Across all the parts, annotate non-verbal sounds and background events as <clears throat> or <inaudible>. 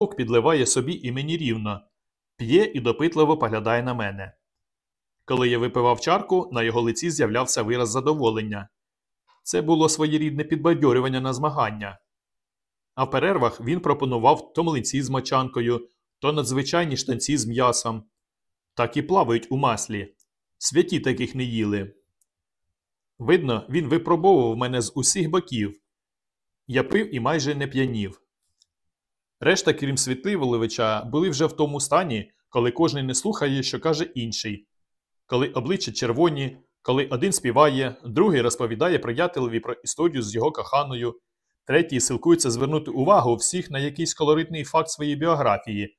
Дубок підливає собі і мені рівно, п'є і допитливо поглядає на мене. Коли я випивав чарку, на його лиці з'являвся вираз задоволення. Це було своєрідне підбадьорювання на змагання. А в перервах він пропонував то млинці з мочанкою, то надзвичайні штанці з м'ясом. Так і плавають у маслі. Святі таких не їли. Видно, він випробовував мене з усіх боків. Я пив і майже не п'янів. Решта, крім Світлivоловича, були вже в тому стані, коли кожен не слухає, що каже інший, коли обличчя червоні, коли один співає, другий розповідає приятелеві про історію з його коханою, третій силкується звернути увагу всіх на якийсь колоритний факт своєї біографії,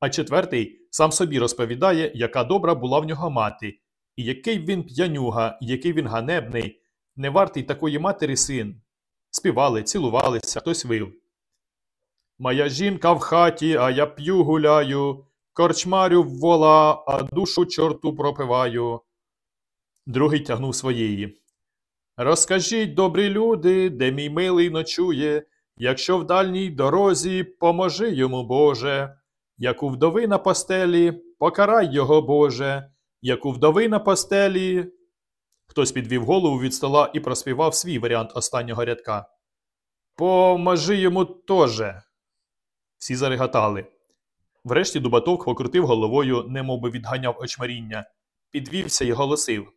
а четвертий сам собі розповідає, яка добра була в нього мати, і який він п'янюга, який він ганебний, не вартий такої матері син. Співали, цілувалися, хтось вив. Моя жінка в хаті, а я п'ю гуляю, корчмарю в вола, а душу чорту пропиваю. Другий тягнув своєї. Розкажіть, добрі люди, де мій милий ночує, якщо в дальній дорозі поможи йому, Боже. Як у вдови на постелі, покарай його, Боже, як у вдови на постелі. Хтось підвів голову від стола і проспівав свій варіант останнього рядка. Поможи йому тоже. Всі зареготали. Врешті Дубатовк покрутив головою, немовби відганяв очмаріння, підвівся і голосив.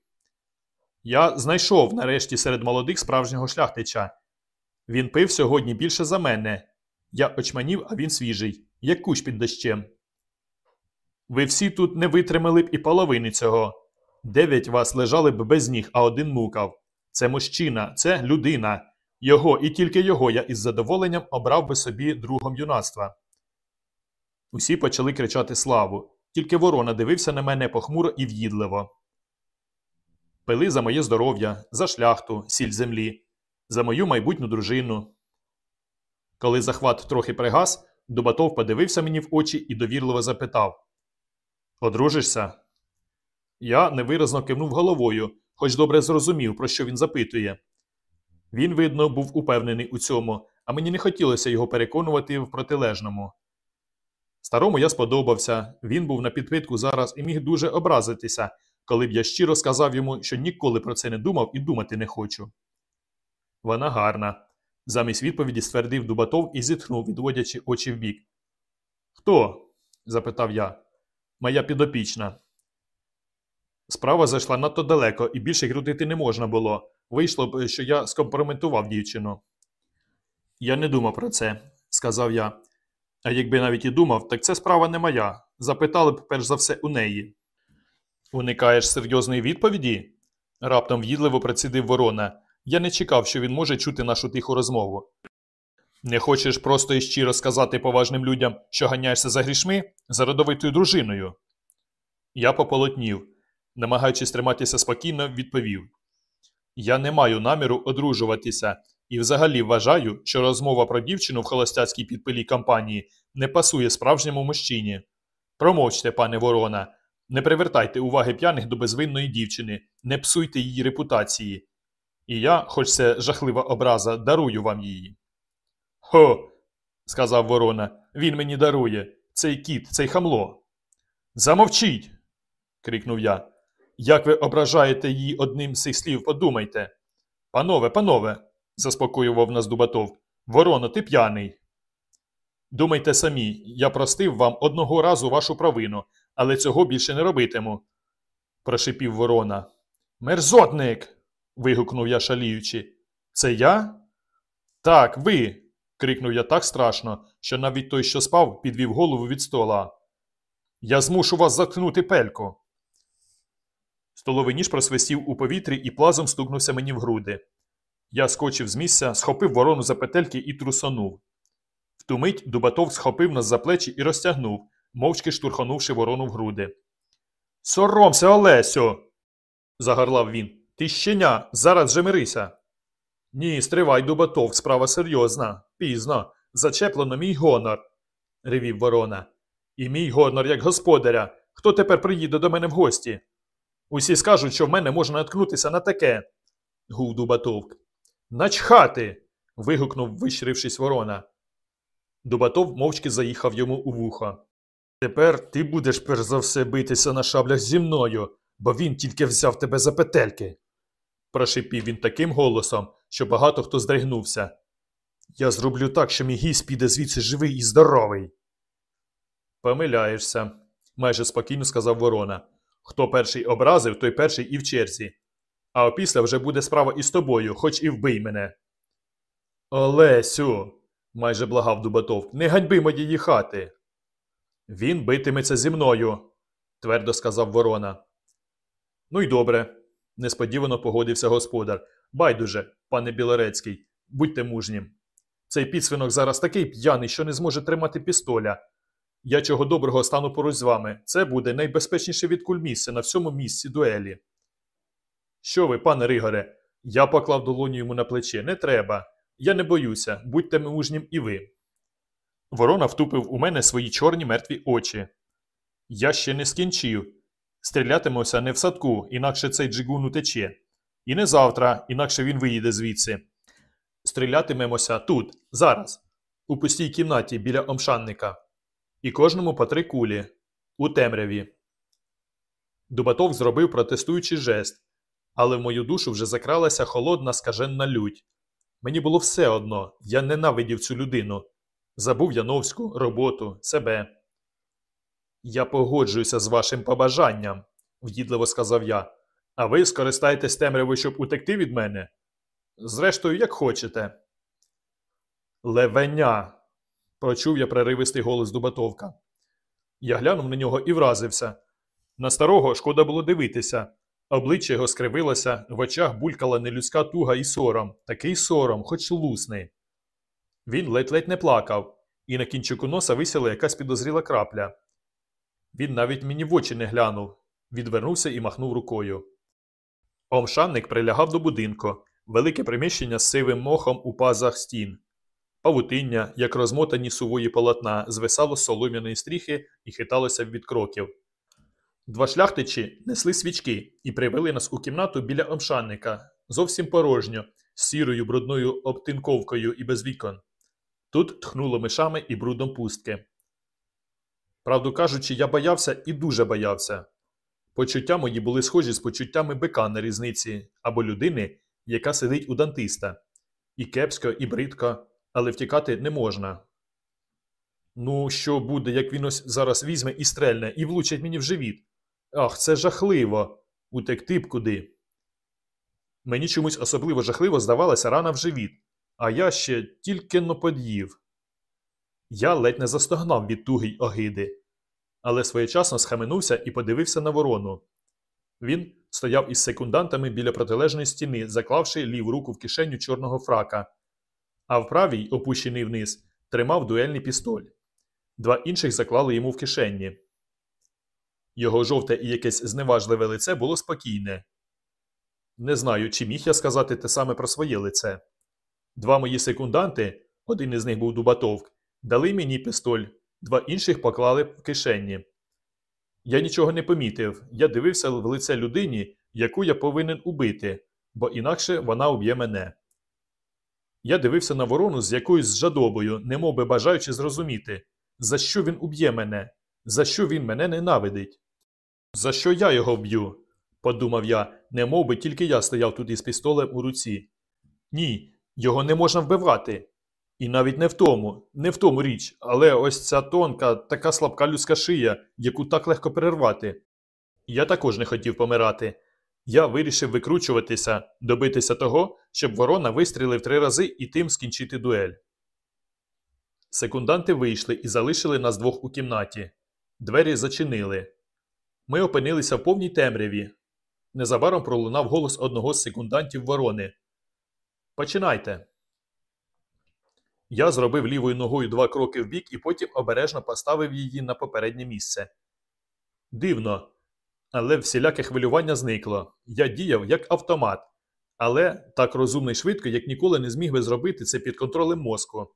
Я знайшов нарешті серед молодих справжнього шляхтича. Він пив сьогодні більше за мене. Я очманів, а він свіжий, як кущ під дощем. Ви всі тут не витримали б і половини цього. Дев'ять вас лежали б без ніг, а один мукав. Це мужчина, це людина. Його і тільки його я із задоволенням обрав би собі другом юнацтва. Усі почали кричати славу, тільки ворона дивився на мене похмуро і в'їдливо. Пили за моє здоров'я, за шляхту, сіль землі, за мою майбутню дружину. Коли захват трохи пригас, Дубатов подивився мені в очі і довірливо запитав Одружишся? Я невиразно кивнув головою, хоч добре зрозумів, про що він запитує. Він, видно, був упевнений у цьому, а мені не хотілося його переконувати в протилежному. Старому я сподобався, він був на підпитку зараз і міг дуже образитися, коли б я щиро сказав йому, що ніколи про це не думав і думати не хочу. Вона гарна. Замість відповіді ствердив Дубатов і зітхнув, відводячи очі вбік. Хто? запитав я. Моя підопічна. Справа зайшла надто далеко, і більше крутити не можна було. Вийшло б, що я скомпрометував дівчину. Я не думав про це, сказав я. А якби навіть і думав, так це справа не моя. Запитали б перш за все у неї. Уникаєш серйозної відповіді? раптом в'їдливо процідив ворона. Я не чекав, що він може чути нашу тиху розмову. Не хочеш просто і щиро сказати поважним людям, що ганяєшся за грішми, за родовитою дружиною? Я пополотнів, намагаючись триматися спокійно, відповів Я не маю наміру одружуватися і взагалі вважаю, що розмова про дівчину в холостяцькій підпилій кампанії не пасує справжньому мужчині. Промовчте, пане ворона, не привертайте уваги п'яних до безвинної дівчини, не псуйте її репутації. І я, хоч це жахлива образа, дарую вам її. Хо, сказав ворона, він мені дарує. Цей кіт, цей хамло. Замовчіть. крикнув я. Як ви ображаєте її одним з цих слів, подумайте. Панове, панове, заспокоював нас Дубатов. Вороно, ти п'яний. Думайте самі, я простив вам одного разу вашу провину, але цього більше не робитиму. прошипів ворона. Мерзотник. вигукнув я шаліючи. Це я? Так, ви. крикнув я так страшно, що навіть той, що спав, підвів голову від стола. Я змушу вас заткнути пельку. Столовий ніж просвистів у повітрі і плазом стукнувся мені в груди. Я скочив з місця, схопив ворону за петельки і трусонув. В ту мить Дубатов схопив нас за плечі і розтягнув, мовчки штурхонувши ворону в груди. Соромся, Олесю. загорлав він. Ти щеня, зараз же мирися. Ні, стривай, Дубатов, справа серйозна. Пізно. Зачеплено мій гонор, ревів ворона. І мій гонор, як господаря. Хто тепер приїде до мене в гості? Усі скажуть, що в мене можна наткнутися на таке. гув Дубатовк. Начхати. вигукнув, вищирившись ворона. Дубатов мовчки заїхав йому у вухо. Тепер ти будеш перш за все битися на шаблях зі мною, бо він тільки взяв тебе за петельки. Прошипів він таким голосом, що багато хто здригнувся. Я зроблю так, що мій гість піде звідси живий і здоровий. Помиляєшся, майже спокійно сказав ворона. Хто перший образив, той перший і в черзі. А опісля вже буде справа із тобою, хоч і вбий мене. Олесю, майже благав Дубатов, не ганьби моєї хати. Він битиметься зі мною, твердо сказав ворона. Ну й добре, несподівано погодився господар. Байдуже, пане Білорецький, будьте мужнім. Цей підсвинок зараз такий п'яний, що не зможе тримати пістоля. Я чого доброго стану поруч з вами. Це буде найбезпечніше від куль місце на всьому місці дуелі. Що ви, пане Ригоре? Я поклав долоню йому на плече. Не треба. Я не боюся, будьте мужнім і ви. Ворона втупив у мене свої чорні мертві очі. Я ще не скінчив. Стрілятимуся не в садку, інакше цей джигун утече. І не завтра, інакше він виїде звідси. Стрілятимемося тут, зараз, у пустій кімнаті біля омшанника. І кожному по три кулі, у темряві. Дубатов зробив протестуючий жест, але в мою душу вже закралася холодна скаженна лють. Мені було все одно, я ненавидів цю людину. Забув Яновську, роботу, себе. Я погоджуюся з вашим побажанням, в'їдливо сказав я. А ви скористаєтесь темрявою, щоб утекти від мене? Зрештою, як хочете. Левеня. Прочув я преривистий голос Дубатовка. Я глянув на нього і вразився. На старого шкода було дивитися. Обличчя його скривилося, в очах булькала нелюдська туга і сором, такий сором, хоч лусний. Він ледь-ледь не плакав, і на кінчику носа висіла якась підозріла крапля. Він навіть мені в очі не глянув, відвернувся і махнув рукою. Омшанник прилягав до будинку, велике приміщення з сивим мохом у пазах стін. Павутиння, як розмотані сувої полотна, звисало з солом'яної стріхи і хиталося від кроків. Два шляхтичі несли свічки і привели нас у кімнату біля омшанника, зовсім порожньо, з сірою брудною обтинковкою і без вікон. Тут тхнуло мишами і брудом пустки. Правду кажучи, я боявся і дуже боявся. Почуття мої були схожі з почуттями бика на різниці або людини, яка сидить у дантиста. І кепсько, і бридко, але втікати не можна. Ну, що буде, як він ось зараз візьме і стрельне, і влучить мені в живіт? Ах, це жахливо. Утекти б куди. Мені чомусь особливо жахливо здавалася рана в живіт, а я ще тільки но под'їв. Я ледь не застогнав від туги й огиди, але своєчасно схаменувся і подивився на ворону. Він стояв із секундантами біля протилежної стіни, заклавши ліву руку в кишеню чорного фрака, а в правій, опущений вниз, тримав дуельний пістоль. Два інших заклали йому в кишені. Його жовте і якесь зневажливе лице було спокійне. Не знаю, чи міг я сказати те саме про своє лице. Два мої секунданти, один із них був Дубатовк, дали мені пістоль, два інших поклали в кишені. Я нічого не помітив, я дивився в лице людині, яку я повинен убити, бо інакше вона уб'є мене. Я дивився на ворону з якоюсь жадобою, немов би бажаючи зрозуміти, за що він уб'є мене, за що він мене ненавидить. За що я його б'ю? подумав я, немов би тільки я стояв тут із пістолем у руці. Ні, його не можна вбивати. І навіть не в тому, не в тому річ, але ось ця тонка, така слабка людська шия, яку так легко перервати. Я також не хотів помирати. Я вирішив викручуватися, добитися того, щоб ворона вистрілив три рази і тим скінчити дуель. Секунданти вийшли і залишили нас двох у кімнаті. Двері зачинили. Ми опинилися в повній темряві. Незабаром пролунав голос одного з секундантів ворони. Починайте. Я зробив лівою ногою два кроки вбік і потім обережно поставив її на попереднє місце. Дивно, але всіляке хвилювання зникло. Я діяв як автомат, але так розумно і швидко, як ніколи не зміг би зробити це під контролем мозку.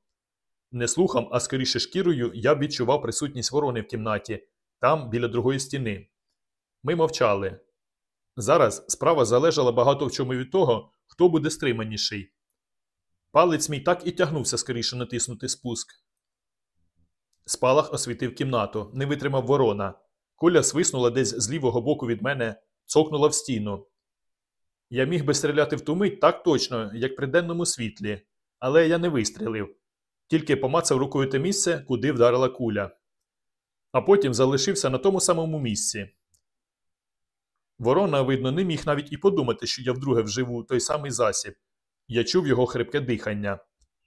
Не слухом, а скоріше шкірою я відчував присутність ворони в кімнаті, там, біля другої стіни. Ми мовчали. Зараз справа залежала багато в чому від того, хто буде стриманіший. Палець мій так і тягнувся скоріше натиснути спуск. Спалах освітив кімнату, не витримав ворона. Куля свиснула десь з лівого боку від мене, цокнула в стіну. Я міг би стріляти в ту мить так точно, як при денному світлі, але я не вистрілив, тільки помацав рукою те місце, куди вдарила куля. А потім залишився на тому самому місці. Ворона, видно, не міг навіть і подумати, що я вдруге вживу той самий засіб. Я чув його хрипке дихання.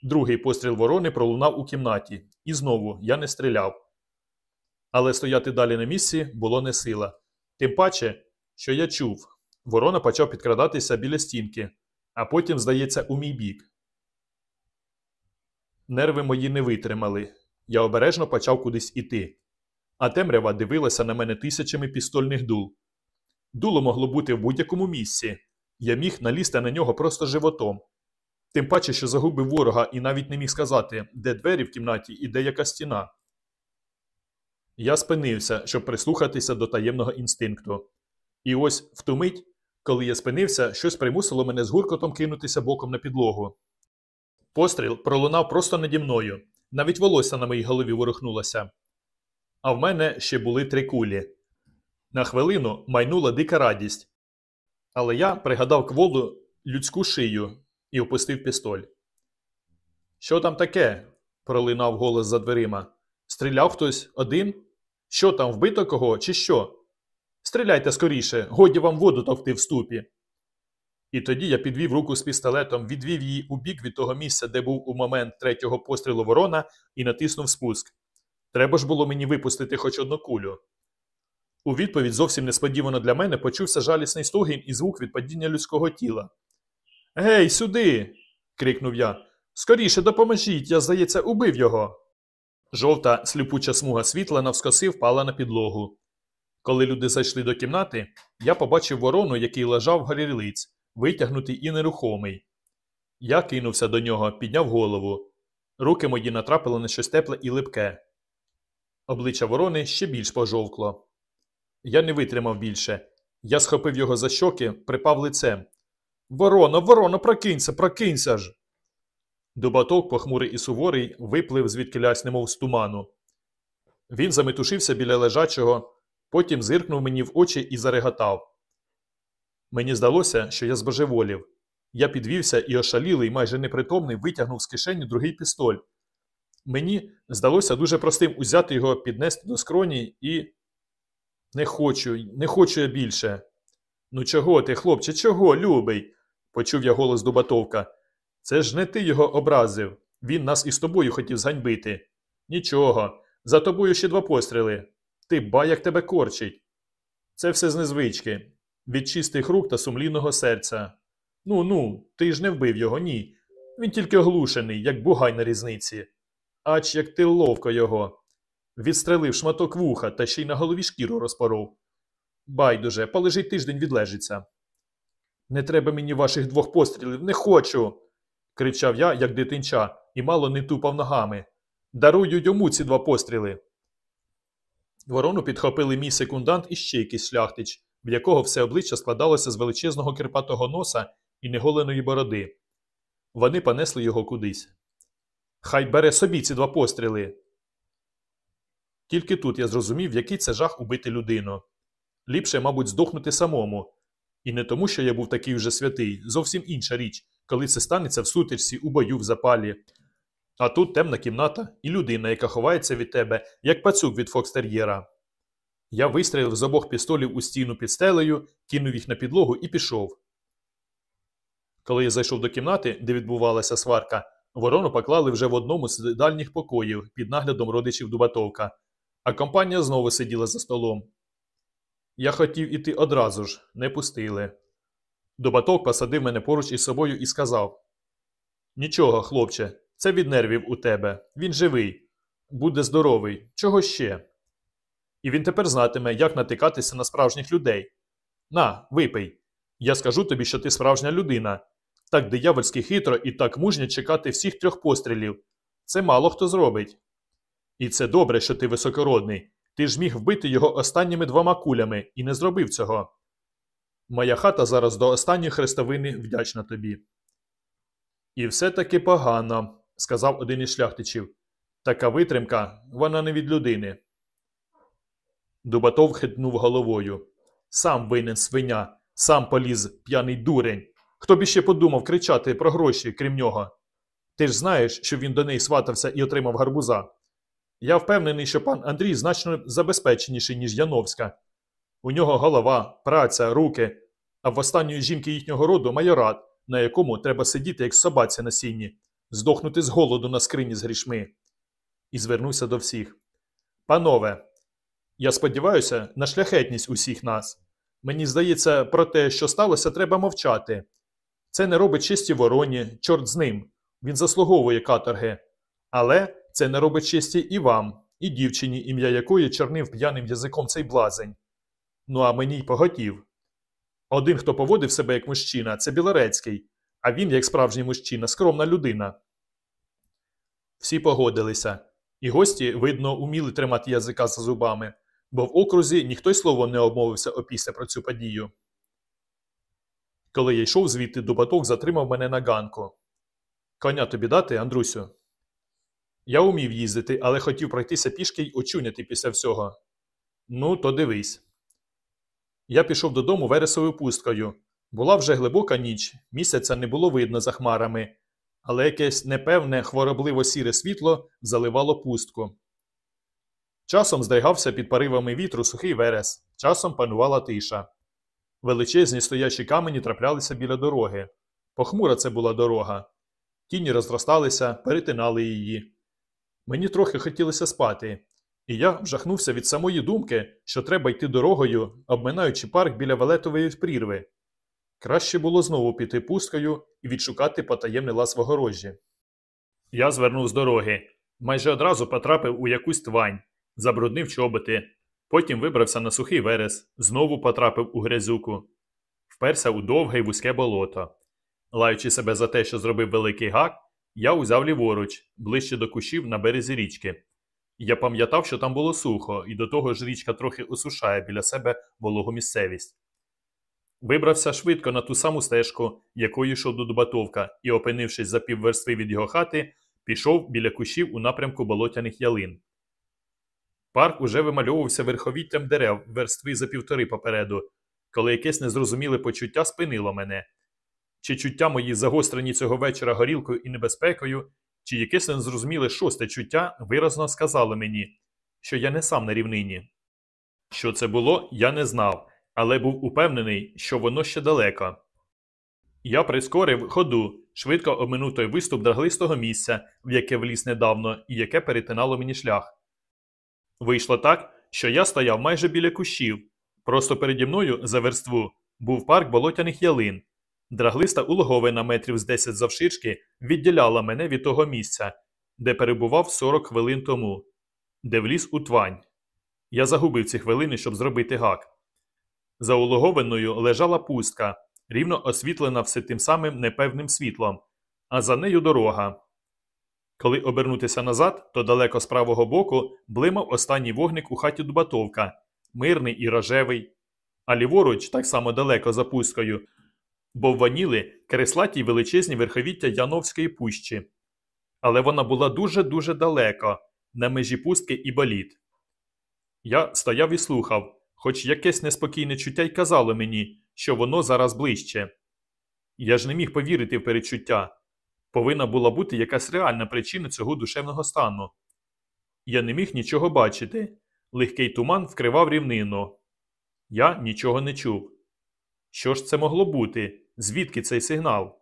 Другий постріл ворони пролунав у кімнаті, і знову я не стріляв. Але стояти далі на місці було не сила. Тим паче, що я чув, ворона почав підкрадатися біля стінки, а потім, здається, у мій бік. Нерви мої не витримали. Я обережно почав кудись іти. А темрява дивилася на мене тисячами пістольних дул. Дуло могло бути в будь-якому місці. Я міг налізти на нього просто животом. Тим паче, що загубив ворога і навіть не міг сказати, де двері в кімнаті і де яка стіна. Я спинився, щоб прислухатися до таємного інстинкту. І ось в ту мить, коли я спинився, щось примусило мене з гуркотом кинутися боком на підлогу. Постріл пролунав просто наді мною, навіть волосся на моїй голові ворухнулося. А в мене ще були три кулі. На хвилину майнула дика радість. Але я пригадав кволу людську шию і опустив пістоль. Що там таке? пролинав голос за дверима. Стріляв хтось один? Що там, вбито кого, чи що? Стріляйте скоріше, годі вам воду товкти в ступі. І тоді я підвів руку з пістолетом, відвів її у бік від того місця, де був у момент третього пострілу ворона, і натиснув спуск. Треба ж було мені випустити хоч одну кулю. У відповідь зовсім несподівано для мене почувся жалісний стогін і звук від падіння людського тіла. Гей, сюди. крикнув я. Скоріше допоможіть, я, здається, убив його. Жовта сліпуча смуга світла навскоси впала на підлогу. Коли люди зайшли до кімнати, я побачив ворону, який лежав горілиць, витягнутий і нерухомий. Я кинувся до нього, підняв голову. Руки мої натрапили на щось тепле і липке. Обличчя ворони ще більш пожовкло. Я не витримав більше. Я схопив його за щоки, припав лицем. Ворона, ворона, прокинься, прокинься ж. Дубаток, похмурий і суворий, виплив звідкилясь, немов з туману. Він заметушився біля лежачого, потім зиркнув мені в очі і зареготав. Мені здалося, що я збожеволів. Я підвівся і ошалілий, майже непритомний, витягнув з кишені другий пістоль. Мені здалося дуже простим узяти його, піднести до скроні і. Не хочу, не хочу я більше. Ну, чого ти, хлопче, чого, любий? почув я голос Дубатовка. Це ж не ти його образив. Він нас із тобою хотів зганьбити. Нічого, за тобою ще два постріли. Ти ба як тебе корчить. Це все з незвички, від чистих рук та сумлінного серця. Ну ну, ти ж не вбив його, ні. Він тільки оглушений, як бугай на різниці. Ач як ти ловко його. Відстрелив шматок вуха та ще й на голові шкіру розпоров. Байдуже, полежить тиждень відлежиться. Не треба мені ваших двох пострілів, не хочу. Кричав я, як дитинча, і мало не тупав ногами. Дарую йому ці два постріли. Ворону підхопили мій секундант і ще якийсь шляхтич, в якого все обличчя складалося з величезного кирпатого носа і неголеної бороди. Вони понесли його кудись. Хай бере собі ці два постріли. Тільки тут я зрозумів, який це жах убити людину. Ліпше, мабуть, здохнути самому. І не тому, що я був такий вже святий, зовсім інша річ, коли це станеться в сутичці, у бою, в запалі. А тут темна кімната і людина, яка ховається від тебе, як пацюк від фокстер'єра. Я вистрілив з обох пістолів у стіну під стелею, кинув їх на підлогу і пішов. Коли я зайшов до кімнати, де відбувалася сварка, ворону поклали вже в одному з дальніх покоїв під наглядом родичів Дубатовка, а компанія знову сиділа за столом. Я хотів іти одразу ж, не пустили. Дубаток посадив мене поруч із собою і сказав: Нічого, хлопче, це від нервів у тебе. Він живий, буде здоровий. Чого ще? І він тепер знатиме, як натикатися на справжніх людей. На, випий. Я скажу тобі, що ти справжня людина. Так диявольськи хитро і так мужньо чекати всіх трьох пострілів. Це мало хто зробить. І це добре, що ти високородний. Ти ж міг вбити його останніми двома кулями і не зробив цього. Моя хата зараз до останньої хрестовини вдячна тобі. І все таки погано, сказав один із шляхтичів. Така витримка, вона не від людини. Дубатов хитнув головою. Сам винен свиня, сам поліз п'яний дурень. Хто б іще подумав кричати про гроші, крім нього? Ти ж знаєш, що він до неї сватався і отримав гарбуза. Я впевнений, що пан Андрій значно забезпеченіший, ніж Яновська. У нього голова, праця, руки, а в останньої жінки їхнього роду майорат, на якому треба сидіти, як собаці на сіні, здохнути з голоду на скрині з грішми. І звернувся до всіх. Панове, я сподіваюся на шляхетність усіх нас. Мені здається, про те, що сталося, треба мовчати. Це не робить честі вороні, чорт з ним. Він заслуговує каторги. Але це не робить честі і вам, і дівчині, ім'я якої чорнив п'яним язиком цей блазень. Ну а мені й поготів. Один, хто поводив себе як мужчина, це Білорецький, а він, як справжній мужчина, скромна людина. Всі погодилися, і гості, видно, уміли тримати язика за зубами, бо в окрузі ніхто й словом не обмовився опісля про цю подію. Коли я йшов звідти, Дубаток затримав мене на ганку. Коня тобі дати, Андрусю? Я умів їздити, але хотів пройтися пішки й очуняти після всього. Ну, то дивись. Я пішов додому вересовою пусткою. Була вже глибока ніч, місяця не було видно за хмарами, але якесь непевне, хворобливо сіре світло заливало пустку. Часом здригався під поривами вітру сухий верес, часом панувала тиша. Величезні стоячі камені траплялися біля дороги. Похмура це була дорога. Тіні розросталися, перетинали її. Мені трохи хотілося спати, і я вжахнувся від самої думки, що треба йти дорогою, обминаючи парк біля валетової прірви. Краще було знову піти пусткою і відшукати потаємний лаз в огорожі. Я звернув з дороги, майже одразу потрапив у якусь твань, забруднив чоботи, потім вибрався на сухий верес, знову потрапив у грязюку, вперся у довге й вузьке болото. Лаючи себе за те, що зробив великий гак, я узяв ліворуч, ближче до кущів на березі річки. Я пам'ятав, що там було сухо, і до того ж річка трохи осушає біля себе вологу місцевість. Вибрався швидко на ту саму стежку, якою йшов до Дубатовка, і, опинившись за півверстви від його хати, пішов біля кущів у напрямку болотяних ялин. Парк уже вимальовувався верховіттям дерев верстви за півтори попереду, коли якесь незрозуміле почуття спинило мене. Чи чуття мої загострені цього вечора горілкою і небезпекою, чи якесь незрозуміле шосте чуття виразно сказало мені, що я не сам на рівнині. Що це було, я не знав, але був упевнений, що воно ще далеко. Я прискорив ходу, швидко обминув той виступ драглистого місця, в яке вліз недавно і яке перетинало мені шлях. Вийшло так, що я стояв майже біля кущів. Просто переді мною за верству був парк болотяних ялин. Драглиста улоговина метрів з 10 завширшки відділяла мене від того місця, де перебував 40 хвилин тому, де вліз у твань. Я загубив ці хвилини, щоб зробити гак. За улоговиною лежала пустка, рівно освітлена все тим самим непевним світлом, а за нею дорога. Коли обернутися назад, то далеко з правого боку блимав останній вогник у хаті Дубатовка, мирний і рожевий, а ліворуч, так само далеко за пусткою, бовваніли креслаті й величезні верховіття Яновської пущі. Але вона була дуже-дуже далеко, на межі пустки і боліт. Я стояв і слухав, хоч якесь неспокійне чуття й казало мені, що воно зараз ближче. Я ж не міг повірити в передчуття. Повинна була бути якась реальна причина цього душевного стану. Я не міг нічого бачити. Легкий туман вкривав рівнину. Я нічого не чув. Що ж це могло бути? Звідки цей сигнал?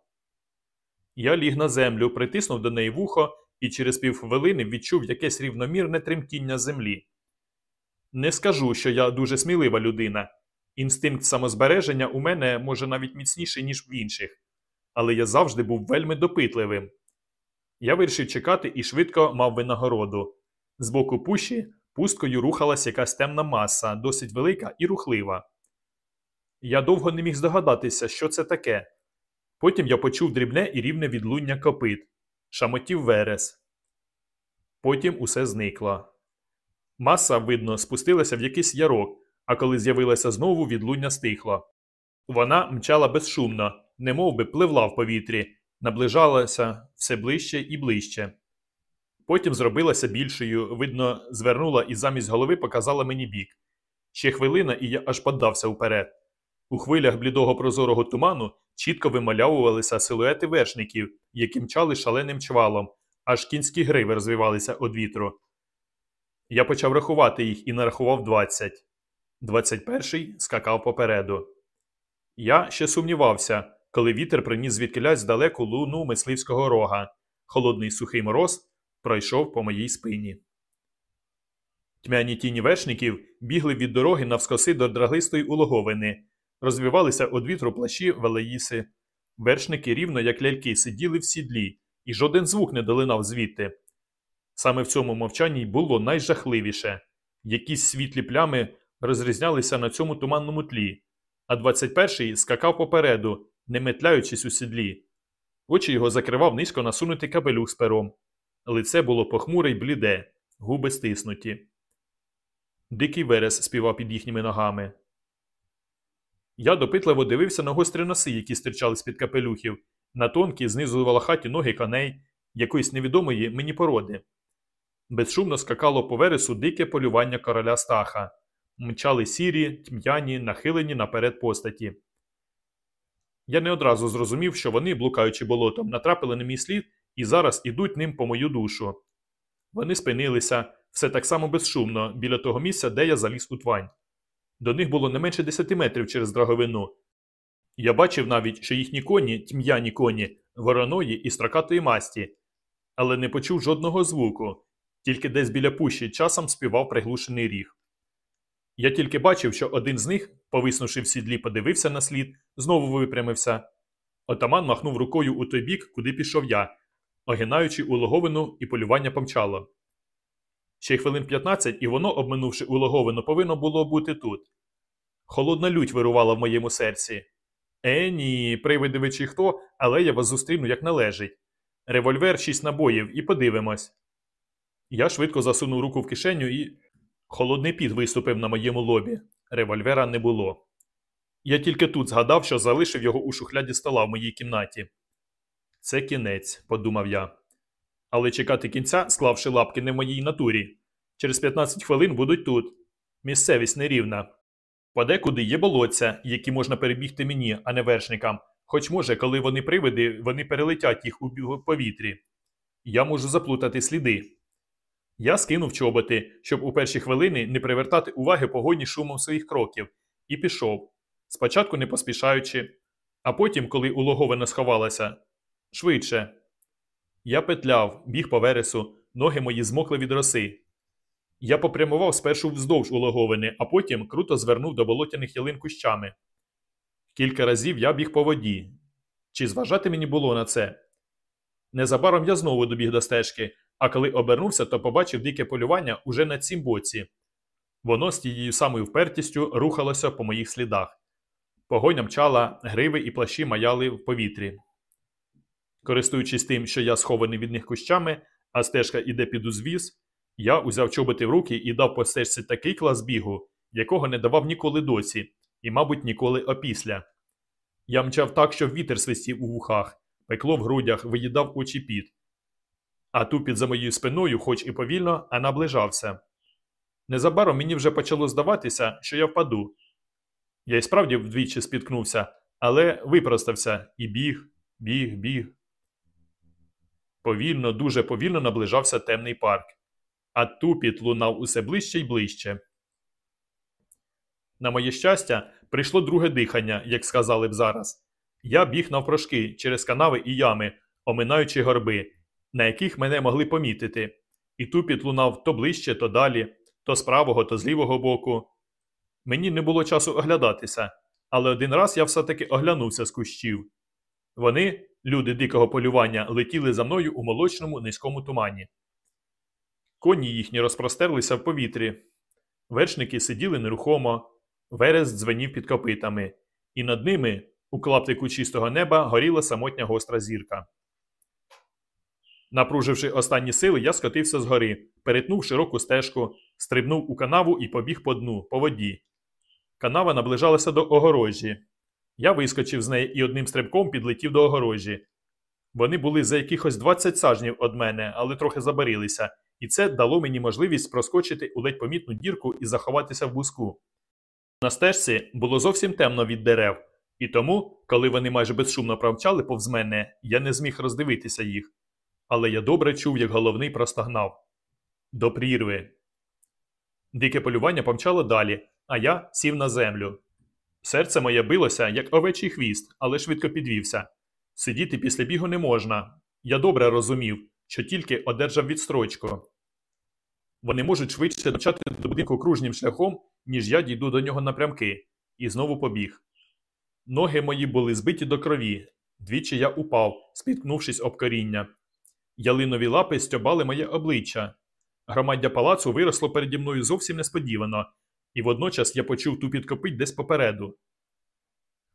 Я ліг на землю, притиснув до неї вухо і через півхвилини відчув якесь рівномірне тремтіння землі. Не скажу, що я дуже смілива людина. Інстинкт самозбереження у мене може навіть міцніший, ніж в інших, але я завжди був вельми допитливим. Я вирішив чекати і швидко мав винагороду. З боку пущі пусткою рухалась якась темна маса, досить велика і рухлива. Я довго не міг здогадатися, що це таке. Потім я почув дрібне і рівне відлуння копит, шамотів верес. Потім усе зникло. Маса, видно, спустилася в якийсь ярок, а коли з'явилася знову, відлуння стихло. Вона мчала безшумно, немов би пливла в повітрі, наближалася все ближче і ближче. Потім зробилася більшою, видно, звернула і замість голови показала мені бік. Ще хвилина, і я аж поддався вперед. У хвилях блідого прозорого туману чітко вимальовувалися силуети вершників, які мчали шаленим чвалом, аж кінські гриви розвивалися від вітру. Я почав рахувати їх і нарахував двадцять. Двадцять перший скакав попереду. Я ще сумнівався, коли вітер приніс звідкилясь здалеку луну мисливського рога. Холодний сухий мороз пройшов по моїй спині. Тьмяні тіні вершників бігли від дороги навскоси до драглистої улоговини, розвивалися од вітру плащі велеїси. Вершники рівно, як ляльки, сиділи в сідлі, і жоден звук не долинав звідти. Саме в цьому мовчанні й було найжахливіше. Якісь світлі плями розрізнялися на цьому туманному тлі, а 21-й скакав попереду, не метляючись у сідлі. Очі його закривав низько насунутий капелюх з пером. Лице було похмуре й бліде, губи стиснуті. Дикий верес співав під їхніми ногами. Я допитливо дивився на гострі носи, які стирчали з-під капелюхів, на тонкі, знизу волохаті ноги коней, якоїсь невідомої мені породи. Безшумно скакало по вересу дике полювання короля стаха, мчали сірі, тьмяні, нахилені наперед постаті. Я не одразу зрозумів, що вони, блукаючи болотом, натрапили на мій слід і зараз ідуть ним по мою душу. Вони спинилися все так само безшумно біля того місця, де я заліз у твань. До них було не менше десяти метрів через драговину. Я бачив навіть, що їхні коні, тьм'яні коні, вороної і строкатої масті, але не почув жодного звуку, тільки десь біля пущі часом співав приглушений ріг. Я тільки бачив, що один з них, повиснувши в сідлі, подивився на слід, знову випрямився. Отаман махнув рукою у той бік, куди пішов я, огинаючи улоговину і полювання помчало. Ще хвилин 15, і воно, обминувши улоговину, повинно було бути тут. Холодна лють вирувала в моєму серці. Е, ні, привиди чи хто, але я вас зустріну як належить. Револьвер шість набоїв, і подивимось. Я швидко засунув руку в кишеню і. Холодний піт виступив на моєму лобі. Револьвера не було. Я тільки тут згадав, що залишив його у шухляді стола в моїй кімнаті. Це кінець, подумав я. Але чекати кінця, склавши лапки не в моїй натурі. Через 15 хвилин будуть тут. Місцевість нерівна. Подекуди є болотця, які можна перебігти мені, а не вершникам. Хоч, може, коли вони привиди, вони перелетять їх у повітрі. Я можу заплутати сліди. Я скинув чоботи, щоб у перші хвилини не привертати уваги погоні шумом своїх кроків, і пішов, спочатку не поспішаючи, а потім, коли улоговина сховалася, швидше. Я петляв, біг по вересу, ноги мої змокли від роси. Я попрямував спершу вздовж улоговини, а потім круто звернув до болотяних ялин кущами. Кілька разів я біг по воді. Чи зважати мені було на це? Незабаром я знову добіг до стежки, а коли обернувся, то побачив дике полювання уже на цім боці. Воно з тією самою впертістю рухалося по моїх слідах. Погоня мчала, гриви і плащі маяли в повітрі. Користуючись тим, що я схований від них кущами, а стежка іде під узвіз, я узяв чоботи в руки і дав по стежці такий клас бігу, якого не давав ніколи досі, і, мабуть, ніколи опісля. Я мчав так, що вітер свистів у вухах, пекло в грудях, виїдав очі піт. А тупіт за моєю спиною, хоч і повільно, а наближався. Незабаром мені вже почало здаватися, що я впаду. Я й справді вдвічі спіткнувся, але випростався і біг, біг, біг. Повільно, дуже повільно наближався темний парк, а тупіт лунав усе ближче й ближче. На моє щастя, прийшло друге дихання, як сказали б зараз. Я біг навпрошки через канави і ями, оминаючи горби, на яких мене могли помітити, і тупіт лунав то ближче, то далі, то з правого, то з лівого боку. Мені не було часу оглядатися, але один раз я все-таки оглянувся з кущів. Вони, люди дикого полювання, летіли за мною у молочному низькому тумані. Коні їхні розпростерлися в повітрі. Вершники сиділи нерухомо, верес дзвенів під копитами, і над ними, у клаптику чистого неба, горіла самотня гостра зірка. Напруживши останні сили, я скотився з гори, перетнув широку стежку, стрибнув у канаву і побіг по дну, по воді. Канава наближалася до огорожі. Я вискочив з неї і одним стрибком підлетів до огорожі. Вони були за якихось 20 сажнів од мене, але трохи забарилися, і це дало мені можливість проскочити у ледь помітну дірку і заховатися в буску. На стежці було зовсім темно від дерев, і тому, коли вони майже безшумно промчали повз мене, я не зміг роздивитися їх. Але я добре чув, як головний простогнав. До прірви. Дике полювання помчало далі, а я сів на землю. Серце моє билося, як овечий хвіст, але швидко підвівся. Сидіти після бігу не можна. Я добре розумів, що тільки одержав відстрочку. Вони можуть швидше почати до будинку кружнім шляхом, ніж я дійду до нього напрямки, і знову побіг. Ноги мої були збиті до крові. Двічі я упав, спіткнувшись об коріння. Ялинові лапи стьобали моє обличчя. Громаддя палацу виросло переді мною зовсім несподівано, і водночас я почув тупіт копить десь попереду.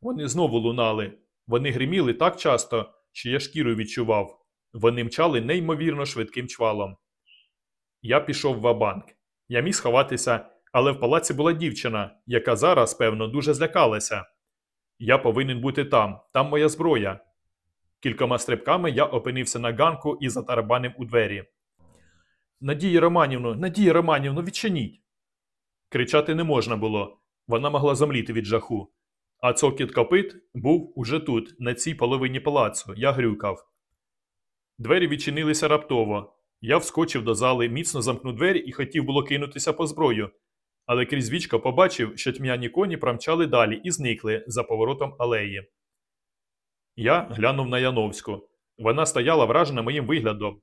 Вони знову лунали. Вони гриміли так часто, що я шкіру відчував. Вони мчали неймовірно швидким чвалом. Я пішов в банк Я міг сховатися, але в палаці була дівчина, яка зараз, певно, дуже злякалася. Я повинен бути там, там моя зброя. Кількома стрибками я опинився на ганку і затарабанив у двері. Надія Романівно, Надія Романівно, відчиніть. Кричати не можна було. Вона могла зомліти від жаху. А цокіт копит був уже тут, на цій половині палацу. Я грюкав. Двері відчинилися раптово. Я вскочив до зали, міцно замкнув двері і хотів було кинутися по зброю. Але крізь вічко побачив, що тьмяні коні промчали далі і зникли за поворотом алеї. Я глянув на Яновську. Вона стояла вражена моїм виглядом.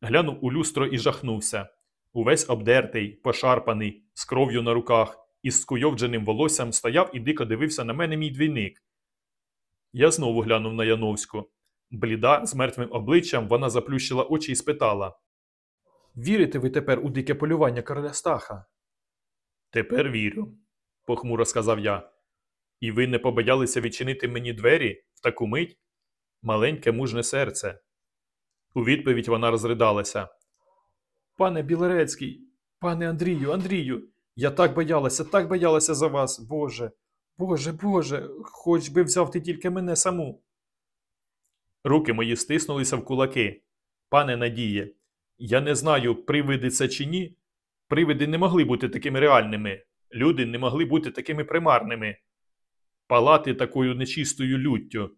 Глянув у люстро і жахнувся. Увесь обдертий, пошарпаний, з кров'ю на руках, із скуйовдженим волоссям стояв і дико дивився на мене мій двійник. Я знову глянув на Яновську. Бліда, з мертвим обличчям, вона заплющила очі і спитала Вірите ви тепер у дике полювання короля Стаха? Тепер вірю, похмуро сказав я. І ви не побоялися відчинити мені двері в таку мить? Маленьке мужне серце. У відповідь вона розридалася. Пане Білорецький, пане Андрію, Андрію, я так боялася, так боялася за вас, Боже, Боже, Боже, хоч би взяв ти тільки мене саму. Руки мої стиснулися в кулаки. Пане Надіє, я не знаю, привиди це чи ні. Привиди не могли бути такими реальними, люди не могли бути такими примарними, палати такою нечистою люттю.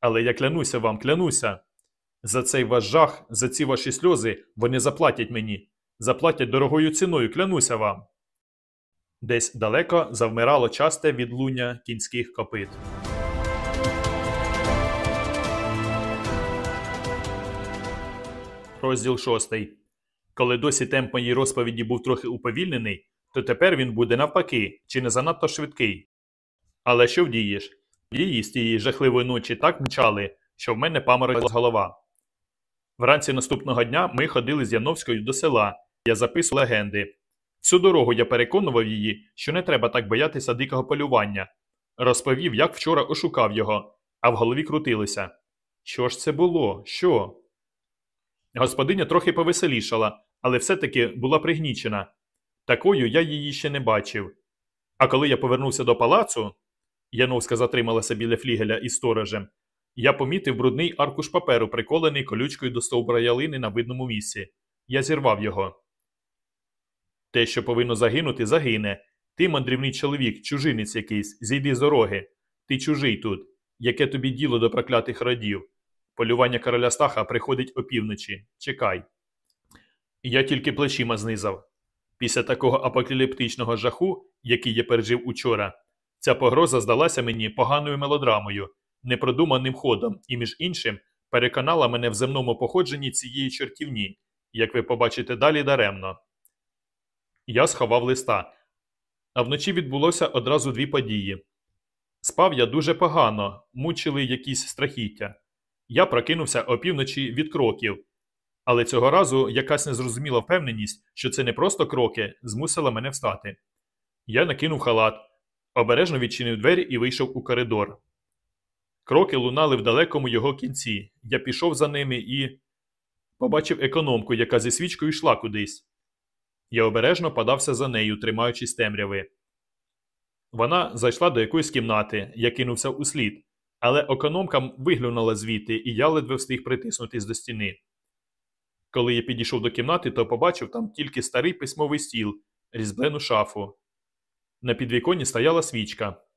Але я клянуся вам, клянуся. За цей ваш жах, за ці ваші сльози вони заплатять мені, заплатять дорогою ціною, клянуся вам. Десь далеко завмирало часте відлуння кінських копит. Розділ шостий. Коли досі темп моєї розповіді був трохи уповільнений, то тепер він буде навпаки, чи не занадто швидкий. Але що вдієш? Її з тієї жахливої ночі так мчали, що в мене паморозилась голова. Вранці наступного дня ми ходили з Яновською до села, я записував легенди. Всю дорогу я переконував її, що не треба так боятися дикого полювання. Розповів, як вчора ошукав його, а в голові крутилося. Що ж це було? Що? Господиня трохи повеселішала, але все-таки була пригнічена. Такою я її ще не бачив. А коли я повернувся до палацу, Яновська затрималася біля флігеля із сторожем, я помітив брудний аркуш паперу, приколений колючкою до стовбура ялини на видному місці. Я зірвав його. Те, що повинно загинути, загине. Ти, мандрівний чоловік, чужинець якийсь, зійди з дороги. Ти чужий тут. Яке тобі діло до проклятих родів? Полювання короля Стаха приходить опівночі. Чекай. Я тільки плечима знизав. Після такого апокаліптичного жаху, який я пережив учора, ця погроза здалася мені поганою мелодрамою, непродуманим ходом і, між іншим, переконала мене в земному походженні цієї чортівні, як ви побачите далі даремно. Я сховав листа. А вночі відбулося одразу дві події. Спав я дуже погано, мучили якісь страхіття. Я прокинувся опівночі від кроків, але цього разу якась незрозуміла впевненість, що це не просто кроки, змусила мене встати. Я накинув халат, обережно відчинив двері і вийшов у коридор. Кроки лунали в далекому його кінці. Я пішов за ними і побачив економку, яка зі свічкою йшла кудись. Я обережно подався за нею, тримаючись темряви. Вона зайшла до якоїсь кімнати, я кинувся у слід. Але економка виглянула звідти, і я ледве встиг притиснутись до стіни. Коли я підійшов до кімнати, то побачив там тільки старий письмовий стіл, різьблену шафу. На підвіконні стояла свічка.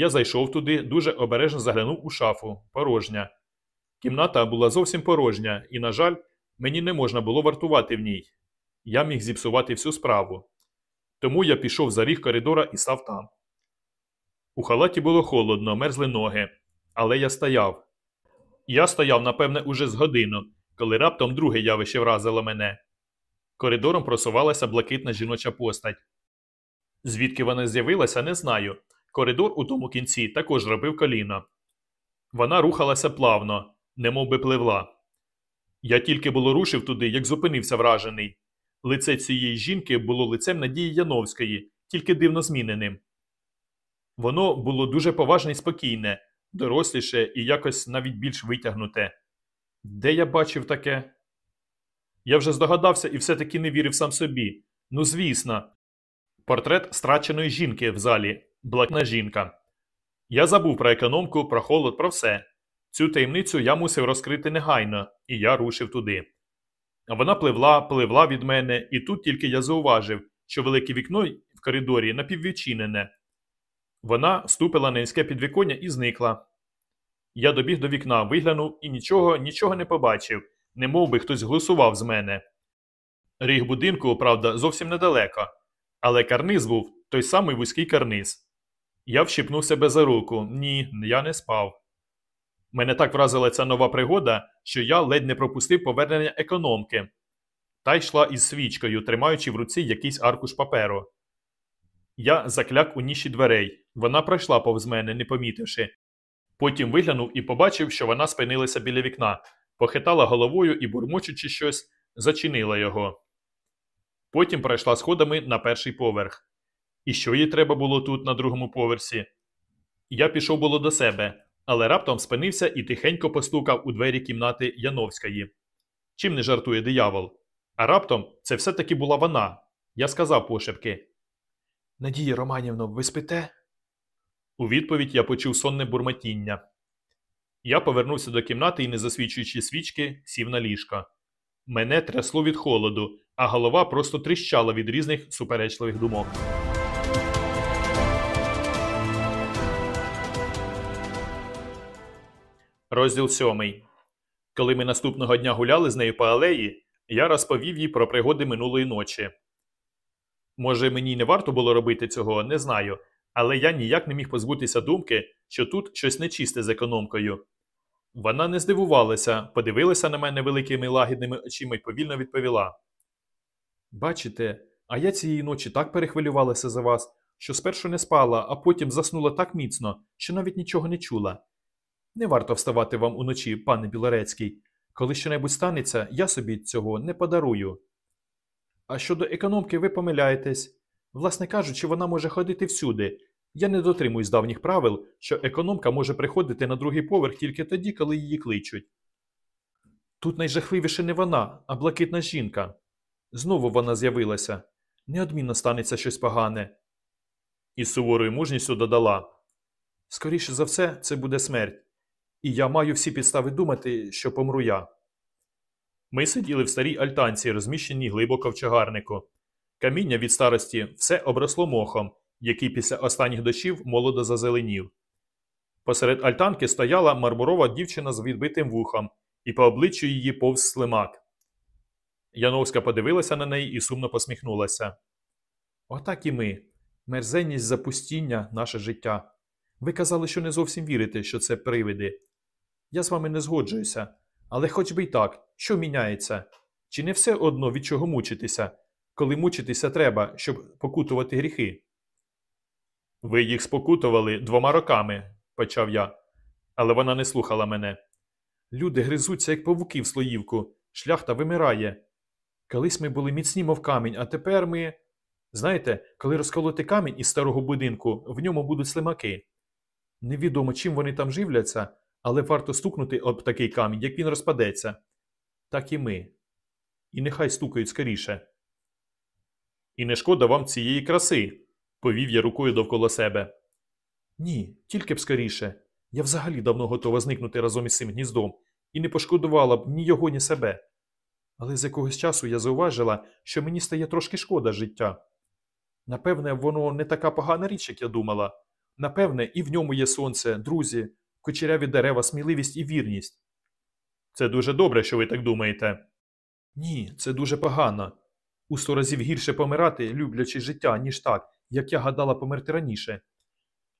Я зайшов туди, дуже обережно заглянув у шафу, порожня. Кімната була зовсім порожня, і, на жаль, мені не можна було вартувати в ній. Я міг зіпсувати всю справу. Тому я пішов за ріг коридора і став там. У халаті було холодно, мерзли ноги, але я стояв. Я стояв, напевне, уже з годину, коли раптом друге явище вразило мене. Коридором просувалася блакитна жіноча постать. Звідки вона з'явилася, не знаю. Коридор у тому кінці також робив коліна. Вона рухалася плавно, немов би пливла. Я тільки було рушив туди, як зупинився вражений. Лице цієї жінки було лицем Надії Яновської, тільки дивно зміненим. Воно було дуже поважне і спокійне, доросліше і якось навіть більш витягнуте. Де я бачив таке? Я вже здогадався і все-таки не вірив сам собі. Ну, звісно. Портрет страченої жінки в залі, блакна жінка. Я забув про економку, про холод, про все. Цю таємницю я мусив розкрити негайно, і я рушив туди. Вона пливла, пливла від мене, і тут тільки я зауважив, що велике вікно в коридорі напіввідчинене. Вона ступила на низьке підвіконня і зникла. Я добіг до вікна, виглянув і нічого, нічого не побачив, не би хтось голосував з мене. Ріг будинку, правда, зовсім недалеко, але карниз був той самий вузький карниз. Я вщипнув себе за руку. Ні, я не спав. Мене так вразила ця нова пригода, що я ледь не пропустив повернення економки. Та йшла із свічкою, тримаючи в руці якийсь аркуш паперу. Я закляк у ніші дверей. Вона пройшла повз мене, не помітивши. Потім виглянув і побачив, що вона спинилася біля вікна, похитала головою і, бурмочучи щось, зачинила його. Потім пройшла сходами на перший поверх. І що їй треба було тут, на другому поверсі? Я пішов було до себе, але раптом спинився і тихенько постукав у двері кімнати Яновської. Чим не жартує диявол? А раптом це все-таки була вона. Я сказав пошепки. Надія Романівно, ви спите? У відповідь я почув сонне бурмотіння. Я повернувся до кімнати і, не засвічуючи свічки, сів на ліжко. Мене трясло від холоду, а голова просто тріщала від різних суперечливих думок. Розділ сьомий. Коли ми наступного дня гуляли з нею по алеї, я розповів їй про пригоди минулої ночі. Може, мені не варто було робити цього, не знаю, але я ніяк не міг позбутися думки, що тут щось нечисте з економкою. Вона не здивувалася, подивилася на мене великими лагідними очима і повільно відповіла. Бачите, а я цієї ночі так перехвилювалася за вас, що спершу не спала, а потім заснула так міцно, що навіть нічого не чула. Не варто вставати вам уночі, пане Білорецький. Коли щонебудь станеться, я собі цього не подарую. А щодо економки, ви помиляєтесь. Власне кажучи, вона може ходити всюди. Я не дотримуюсь давніх правил, що економка може приходити на другий поверх тільки тоді, коли її кличуть. Тут найжахливіше не вона, а блакитна жінка. Знову вона з'явилася. Неодмінно станеться щось погане. І суворою мужністю додала Скоріше за все, це буде смерть. І я маю всі підстави думати, що помру я. Ми сиділи в старій альтанці, розміщеній глибоко в чагарнику. Каміння від старості все обросло мохом, який після останніх дощів молодо зазеленів. Посеред альтанки стояла мармурова дівчина з відбитим вухом, і по обличчю її повз слимак. Яновська подивилася на неї і сумно посміхнулася. Отак і ми. Мерзенність запустіння, наше життя. Ви казали, що не зовсім вірите, що це привиди. Я з вами не згоджуюся, але хоч би й так, що міняється? Чи не все одно від чого мучитися, коли мучитися треба, щоб покутувати гріхи? Ви їх спокутували двома роками, почав я, але вона не слухала мене. Люди гризуться, як павуки в слоївку, шляхта вимирає. Колись ми були міцні, мов камінь, а тепер ми. Знаєте, коли розколоти камінь із старого будинку, в ньому будуть слимаки. Невідомо, чим вони там живляться, але варто стукнути об такий камінь, як він розпадеться. Так і ми. І нехай стукають скоріше. І не шкода вам цієї краси, повів я рукою довкола себе. Ні, тільки б скоріше. Я взагалі давно готова зникнути разом із цим гніздом і не пошкодувала б ні його, ні себе. Але з якогось часу я зауважила, що мені стає трошки шкода життя. Напевне, воно не така погана річ, як я думала. Напевне, і в ньому є сонце, друзі, кучеряві дерева, сміливість і вірність. Це дуже добре, що ви так думаєте. Ні, це дуже погано. У сто разів гірше помирати, люблячи життя, ніж так, як я гадала померти раніше.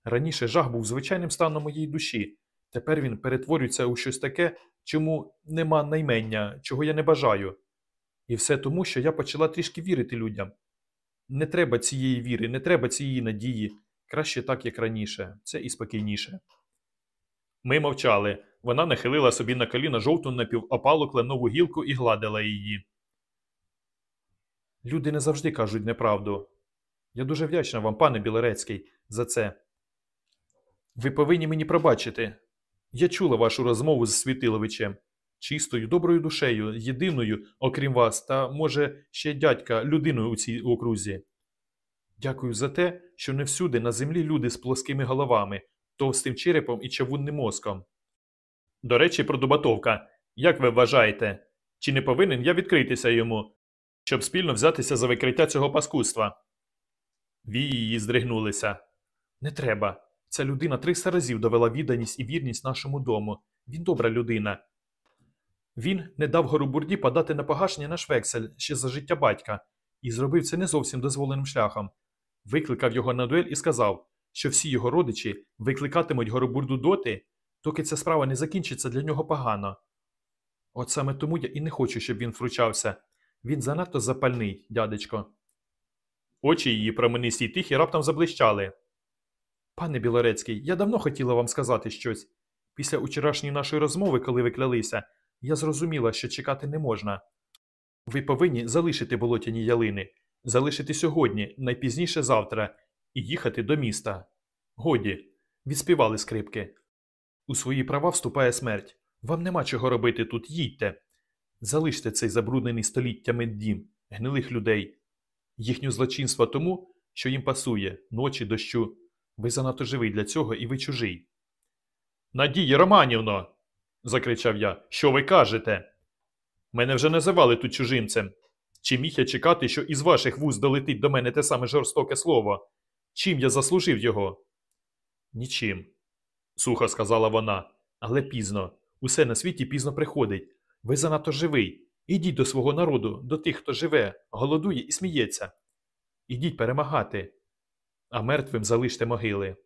Раніше жах був звичайним станом моєї душі. Тепер він перетворюється у щось таке, чому нема наймення, чого я не бажаю. І все тому, що я почала трішки вірити людям. Не треба цієї віри, не треба цієї надії. Краще так, як раніше, це і спокійніше. Ми мовчали. Вона нахилила собі на коліна жовту напівопалу кленову гілку і гладила її. Люди не завжди кажуть неправду. Я дуже вдячна вам, пане Білорецький, за це. Ви повинні мені пробачити. Я чула вашу розмову з Світиловичем. Чистою, доброю душею, єдиною, окрім вас, та, може, ще дядька, людиною у цій окрузі. Дякую за те, що не всюди на землі люди з плоскими головами, товстим черепом і чавунним мозком. До речі, про Дубатовка. Як ви вважаєте, чи не повинен я відкритися йому, щоб спільно взятися за викриття цього паскудства? Вії її здригнулися. Не треба. Ця людина 300 разів довела відданість і вірність нашому дому. Він добра людина. Він не дав Горобурді подати на погашення наш вексель ще за життя батька і зробив це не зовсім дозволеним шляхом. Викликав його на дуель і сказав, що всі його родичі викликатимуть Горобурду доти, доки ця справа не закінчиться для нього погано. От саме тому я і не хочу, щоб він втручався. Він занадто запальний, дядечко. Очі її променисті й тихі раптом заблищали. Пане Білорецький, я давно хотіла вам сказати щось. Після вчорашньої нашої розмови, коли ви клялися, я зрозуміла, що чекати не можна. Ви повинні залишити болотяні ялини, залишити сьогодні, найпізніше завтра, і їхати до міста. Годі, відспівали скрипки. У свої права вступає смерть. Вам нема чого робити тут, їдьте. Залиште цей забруднений століттями дім, гнилих людей, їхню злочинство тому, що їм пасує, ночі, дощу. Ви занадто живий для цього, і ви чужий. Надія Романівно. закричав я. Що ви кажете? Мене вже називали тут чужинцем. Чи міг я чекати, що із ваших вуз долетить до мене те саме жорстоке слово? Чим я заслужив його? Нічим, сухо сказала вона, але пізно. Усе на світі пізно приходить. Ви занадто живий. Ідіть до свого народу, до тих, хто живе, голодує і сміється. Ідіть перемагати, а мертвим залиште могили.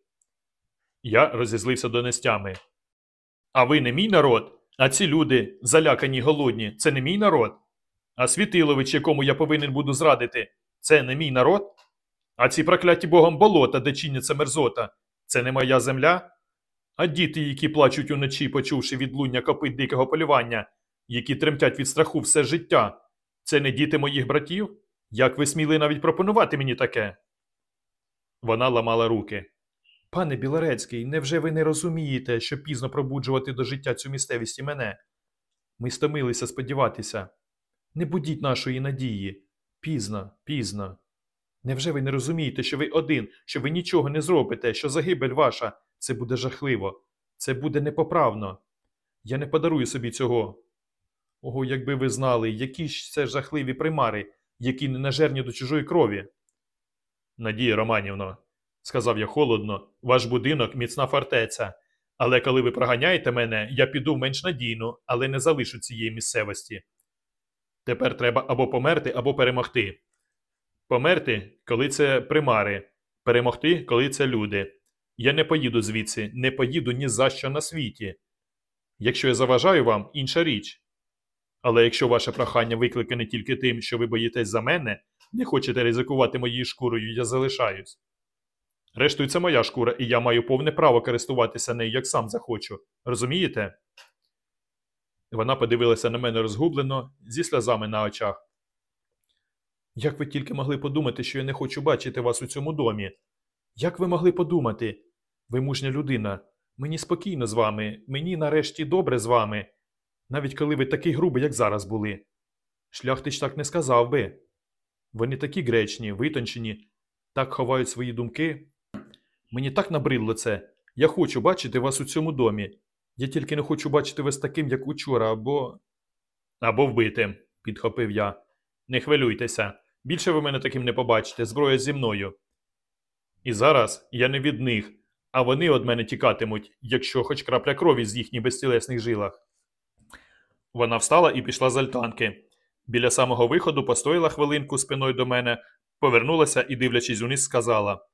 Я розізлився до нестями. А ви не мій народ? А ці люди, залякані голодні, це не мій народ? А Світилович, якому я повинен буду зрадити, це не мій народ? А ці прокляті богом болота, де чиняться мерзота, це не моя земля? А діти, які плачуть уночі, почувши відлуння копит дикого полювання, які тремтять від страху все життя, це не діти моїх братів? Як ви сміли навіть пропонувати мені таке? Вона ламала руки. Пане Білорецький, невже ви не розумієте, що пізно пробуджувати до життя цю місцевість і мене? Ми стомилися сподіватися. Не будіть нашої надії. Пізно, пізно. Невже ви не розумієте, що ви один, що ви нічого не зробите, що загибель ваша це буде жахливо, це буде непоправно. Я не подарую собі цього. Ого, якби ви знали, які ж це жахливі примари, які не нажерні до чужої крові. Надія Романівно, сказав я холодно, ваш будинок міцна фортеця. Але коли ви проганяєте мене, я піду в менш надійну, але не залишу цієї місцевості. Тепер треба або померти, або перемогти. Померти, коли це примари, перемогти, коли це люди. Я не поїду звідси, не поїду ні за що на світі. Якщо я заважаю вам, інша річ. Але якщо ваше прохання викликане тільки тим, що ви боїтесь за мене, не хочете ризикувати моєю шкурою, я залишаюсь. Рештою, це моя шкура, і я маю повне право користуватися нею, як сам захочу. Розумієте? Вона подивилася на мене розгублено, зі сльозами на очах. Як ви тільки могли подумати, що я не хочу бачити вас у цьому домі? Як ви могли подумати? Ви мужня людина. Мені спокійно з вами, мені нарешті добре з вами, навіть коли ви такий грубий, як зараз були. Шляхтич так не сказав би. Вони такі гречні, витончені, так ховають свої думки. Мені так набридло це. Я хочу бачити вас у цьому домі. Я тільки не хочу бачити вас таким, як учора, або. Або вбитим, підхопив я. Не хвилюйтеся. Більше ви мене таким не побачите, зброя зі мною. І зараз я не від них, а вони від мене тікатимуть, якщо хоч крапля крові з їхніх безтілесних жилах. Вона встала і пішла з альтанки. Біля самого виходу постояла хвилинку спиною до мене, повернулася і, дивлячись униз, сказала: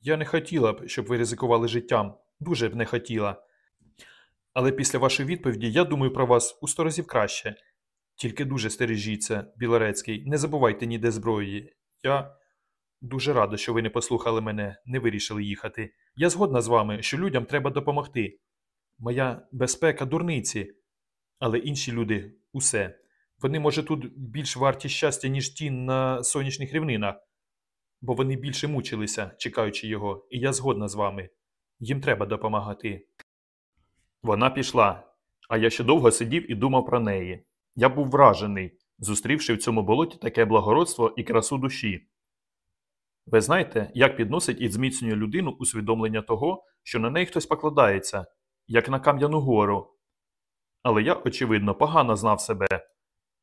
Я не хотіла б, щоб ви ризикували життям. Дуже б не хотіла. Але після вашої відповіді я думаю про вас у сто разів краще. Тільки дуже стережіться, Білорецький, не забувайте ніде зброї. Я дуже рада, що ви не послухали мене, не вирішили їхати. Я згодна з вами, що людям треба допомогти. Моя безпека дурниці, але інші люди усе. Вони, може, тут більш варті щастя, ніж ті на сонячних рівнинах, бо вони більше мучилися, чекаючи його, і я згодна з вами. Їм треба допомагати. Вона пішла, а я ще довго сидів і думав про неї. Я був вражений, зустрівши в цьому болоті таке благородство і красу душі. Ви знаєте, як підносить і зміцнює людину усвідомлення того, що на неї хтось покладається, як на кам'яну гору. Але я, очевидно, погано знав себе,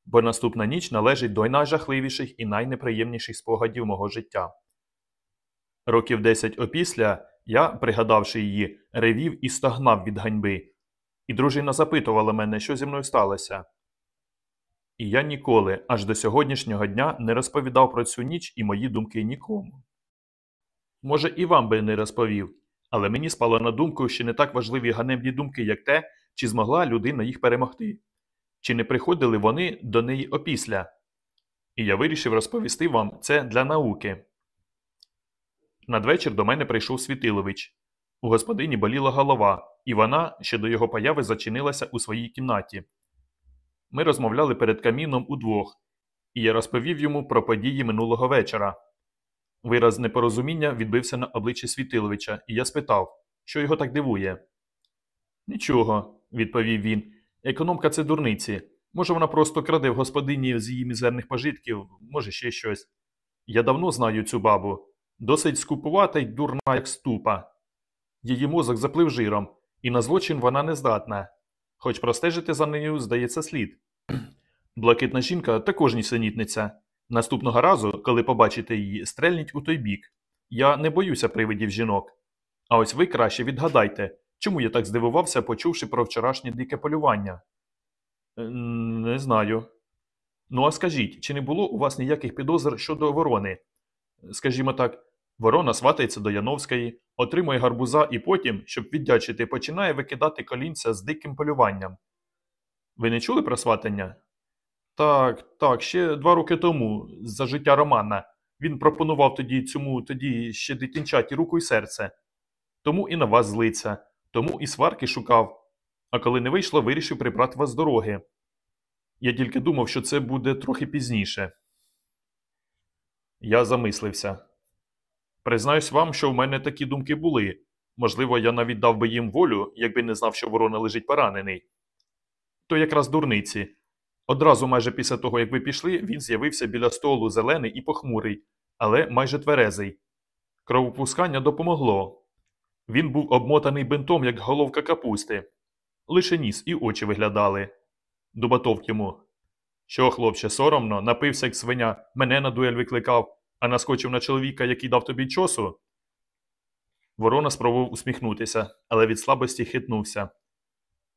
бо наступна ніч належить до найжахливіших і найнеприємніших спогадів мого життя. Років десять опісля я, пригадавши її, ревів і стогнав від ганьби, і дружина запитувала мене, що зі мною сталося. І я ніколи, аж до сьогоднішнього дня, не розповідав про цю ніч і мої думки нікому. Може, і вам би не розповів, але мені спало на думку, що не так важливі ганебні думки, як те, чи змогла людина їх перемогти, чи не приходили вони до неї опісля. І я вирішив розповісти вам це для науки. Надвечір до мене прийшов Світилович. У господині боліла голова, і вона ще до його появи зачинилася у своїй кімнаті. Ми розмовляли перед каміном удвох, і я розповів йому про події минулого вечора. Вираз непорозуміння відбився на обличчі Світиловича, і я спитав, що його так дивує. Нічого, відповів він. Економка це дурниці. Може, вона просто краде в господині з її мізерних пожитків, може, ще щось. Я давно знаю цю бабу. Досить скупувата й дурна, як ступа. Її мозок заплив жиром, і на злочин вона не здатна. Хоч простежити за нею, здається, слід. <clears throat> Блакитна жінка також нісенітниця. Наступного разу, коли побачите її, стрельніть у той бік. Я не боюся привидів жінок. А ось ви краще відгадайте, чому я так здивувався, почувши про вчорашнє дике полювання. Е, Не знаю. Ну, а скажіть, чи не було у вас ніяких підозр щодо ворони? Скажімо так, ворона сватається до Яновської, отримує гарбуза і потім, щоб віддячити, починає викидати колінця з диким полюванням. Ви не чули про сватання? Так, так, ще два роки тому, за життя Романа. Він пропонував тоді цьому тоді ще дитинчаті руку й серце. Тому і на вас злиться, тому і сварки шукав. А коли не вийшло, вирішив прибрати вас з дороги. Я тільки думав, що це буде трохи пізніше. Я замислився. Признаюсь вам, що в мене такі думки були. Можливо, я навіть дав би їм волю, якби не знав, що ворона лежить поранений. То якраз дурниці. Одразу майже після того, як ви пішли, він з'явився біля столу зелений і похмурий, але майже тверезий. Кровопускання допомогло. Він був обмотаний бинтом, як головка капусти. Лише ніс і очі виглядали. Дубатов йому. Що, хлопче, соромно, напився, як свиня, мене на дуель викликав, а наскочив на чоловіка, який дав тобі чосу? Ворона спробував усміхнутися, але від слабості хитнувся.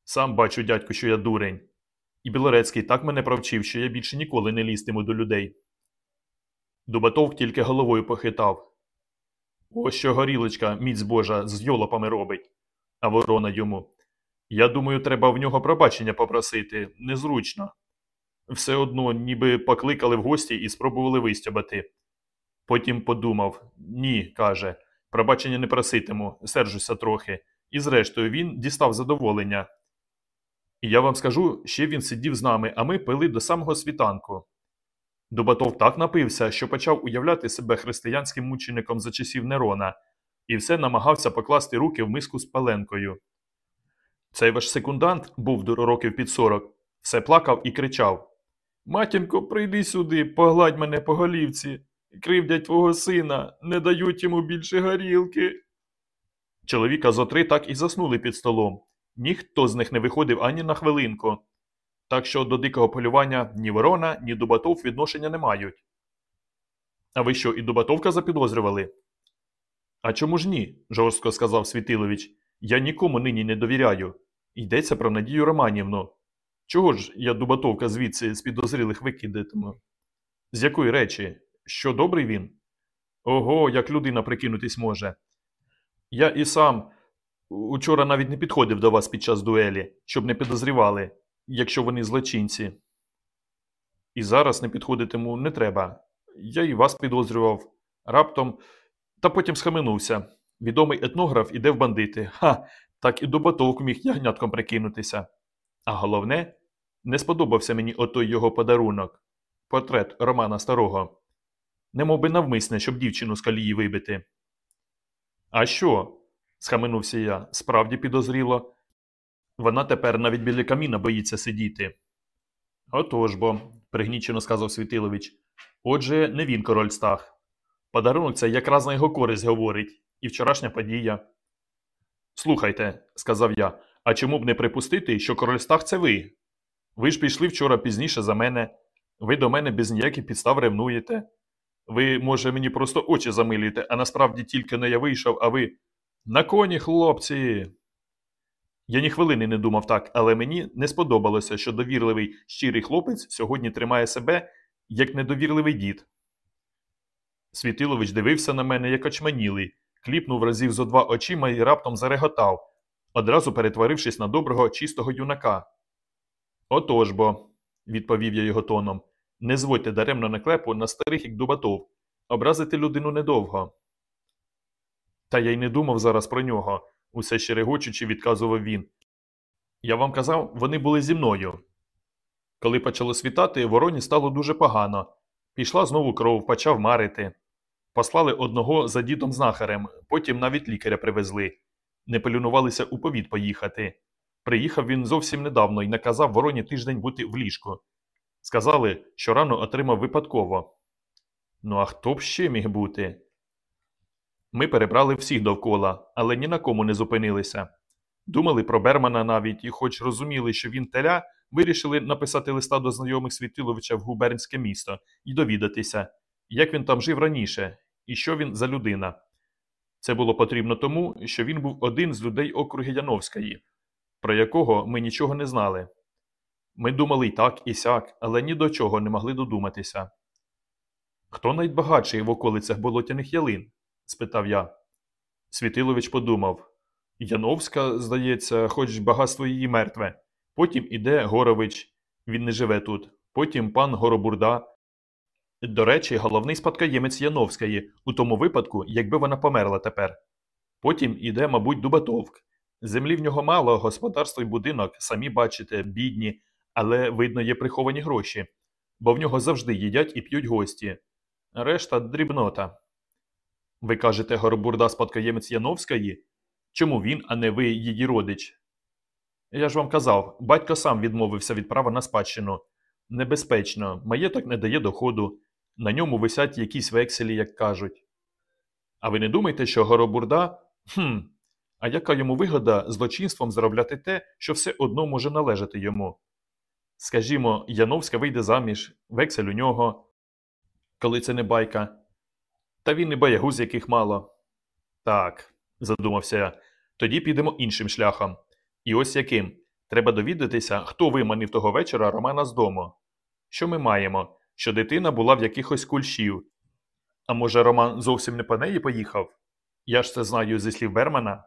Сам бачу, дядьку, що я дурень. І Білорецький так мене провчив, що я більше ніколи не лізтиму до людей. Дубатов тільки головою похитав. Ось що горілочка, міць божа, з йолопами робить. А ворона йому. Я думаю, треба в нього пробачення попросити. Незручно. Все одно, ніби покликали в гості і спробували вистябати. Потім подумав ні, каже, пробачення не проситиму, сержуся трохи. І зрештою він дістав задоволення. І я вам скажу, ще він сидів з нами, а ми пили до самого світанку. Дубатов так напився, що почав уявляти себе християнським мучеником за часів Нерона, і все намагався покласти руки в миску з паленкою. Цей ваш секундант був до років під сорок, все плакав і кричав Матінко, прийди сюди, погладь мене по голівці, кривдять твого сина, не дають йому більше горілки. Чоловіка зо три так і заснули під столом. Ніхто з них не виходив ані на хвилинку. Так що до дикого полювання ні ворона, ні Дубатов відношення не мають. А ви що, і Дубатовка запідозрювали? А чому ж ні? жорстко сказав Світилович. Я нікому нині не довіряю. Йдеться про Надію Романівну. Чого ж я Дубатовка звідси з підозрілих викидатиму? З якої речі? Що добрий він? Ого, як людина прикинутись може. Я і сам учора навіть не підходив до вас під час дуелі, щоб не підозрівали, якщо вони злочинці. І зараз не підходитиму не треба. Я і вас підозрював. Раптом, та потім схаменувся. Відомий етнограф іде в бандити. Ха, так і Дубатовк міг ягнятком прикинутися. А головне, не сподобався мені отой його подарунок портрет Романа Старого. Немов би навмисне, щоб дівчину з колії вибити. А що? схаменувся я, справді підозріло. Вона тепер навіть біля каміна боїться сидіти. Отож бо, пригнічено сказав Світилович. Отже, не він король стах. Подарунок це якраз на його користь говорить, і вчорашня подія. Слухайте, сказав я, а чому б не припустити, що король стах це ви? Ви ж пішли вчора пізніше за мене, ви до мене без ніяких підстав ревнуєте. Ви, може, мені просто очі замилюєте, а насправді тільки не я вийшов, а ви. На коні, хлопці. Я ні хвилини не думав так, але мені не сподобалося, що довірливий щирий хлопець сьогодні тримає себе як недовірливий дід. Світилович дивився на мене, як очманілий, кліпнув разів зо два очима і раптом зареготав, одразу перетворившись на доброго чистого юнака. Отож бо, відповів я його тоном, не зводьте даремно наклепу на старих як дубатов, образити людину недовго. Та я й не думав зараз про нього, усе ще регочучи, відказував він. Я вам казав, вони були зі мною. Коли почало світати, вороні стало дуже погано. Пішла знову кров, почав марити. Послали одного за дідом знахарем, потім навіть лікаря привезли. Не полюнувалися у повіт поїхати. Приїхав він зовсім недавно і наказав вороні тиждень бути в ліжку. Сказали, що рану отримав випадково. Ну а хто б ще міг бути? Ми перебрали всіх довкола, але ні на кому не зупинилися. Думали про Бермана навіть і, хоч розуміли, що він теля, вирішили написати листа до знайомих Світиловича в губернське місто і довідатися, як він там жив раніше і що він за людина. Це було потрібно тому, що він був один з людей округи Яновської, про якого ми нічого не знали. Ми думали й так, і сяк, але ні до чого не могли додуматися. Хто найбагатший в околицях болотяних ялин? спитав я. Світилович подумав Яновська, здається, хоч багатство її мертве. Потім іде Горович, він не живе тут, потім пан Горобурда. До речі, головний спадкоємець Яновської, у тому випадку, якби вона померла тепер. Потім іде, мабуть, Дубатовк. Землі в нього мало, господарство й будинок, самі бачите, бідні, але, видно, є приховані гроші, бо в нього завжди їдять і п'ють гості. Решта дрібнота. Ви кажете, Горобурда спадкоємець Яновської? Чому він, а не ви, її родич? Я ж вам казав, батько сам відмовився від права на спадщину. Небезпечно, маєток не дає доходу, на ньому висять якісь векселі, як кажуть. А ви не думаєте, що Горобурда? Хм, а яка йому вигода злочинством заробляти те, що все одно може належати йому? Скажімо, Яновська вийде заміж, вексель у нього, коли це не байка. Та він і боягуз, яких мало. Так, задумався я, тоді підемо іншим шляхом. І ось яким. Треба довідатися, хто виманив того вечора Романа з дому. Що ми маємо? Що дитина була в якихось кульшів. А може, Роман зовсім не по неї поїхав? Я ж це знаю зі слів Бермана.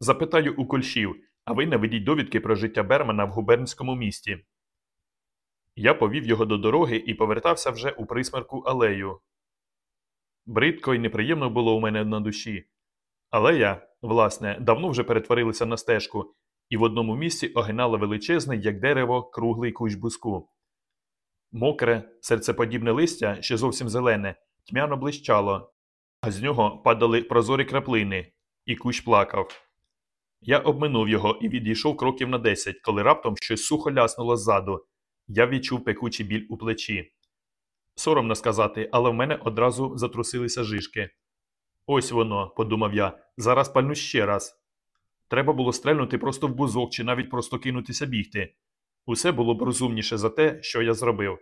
Запитаю у кульшів, а ви наведіть довідки про життя Бермана в губернському місті. Я повів його до дороги і повертався вже у присмерку алею. Бридко і неприємно було у мене на душі. Алея, власне, давно вже перетворилася на стежку, і в одному місці огинала величезний, як дерево, круглий кущ буску. Мокре, серцеподібне листя, ще зовсім зелене, тьмяно блищало, а з нього падали прозорі краплини, і кущ плакав. Я обминув його і відійшов кроків на десять, коли раптом щось сухо ляснуло ззаду. Я відчув пекучий біль у плечі. Соромно сказати, але в мене одразу затрусилися жишки. Ось воно, подумав я, зараз пальну ще раз. Треба було стрельнути просто в бузок чи навіть просто кинутися бігти. Усе було б розумніше за те, що я зробив.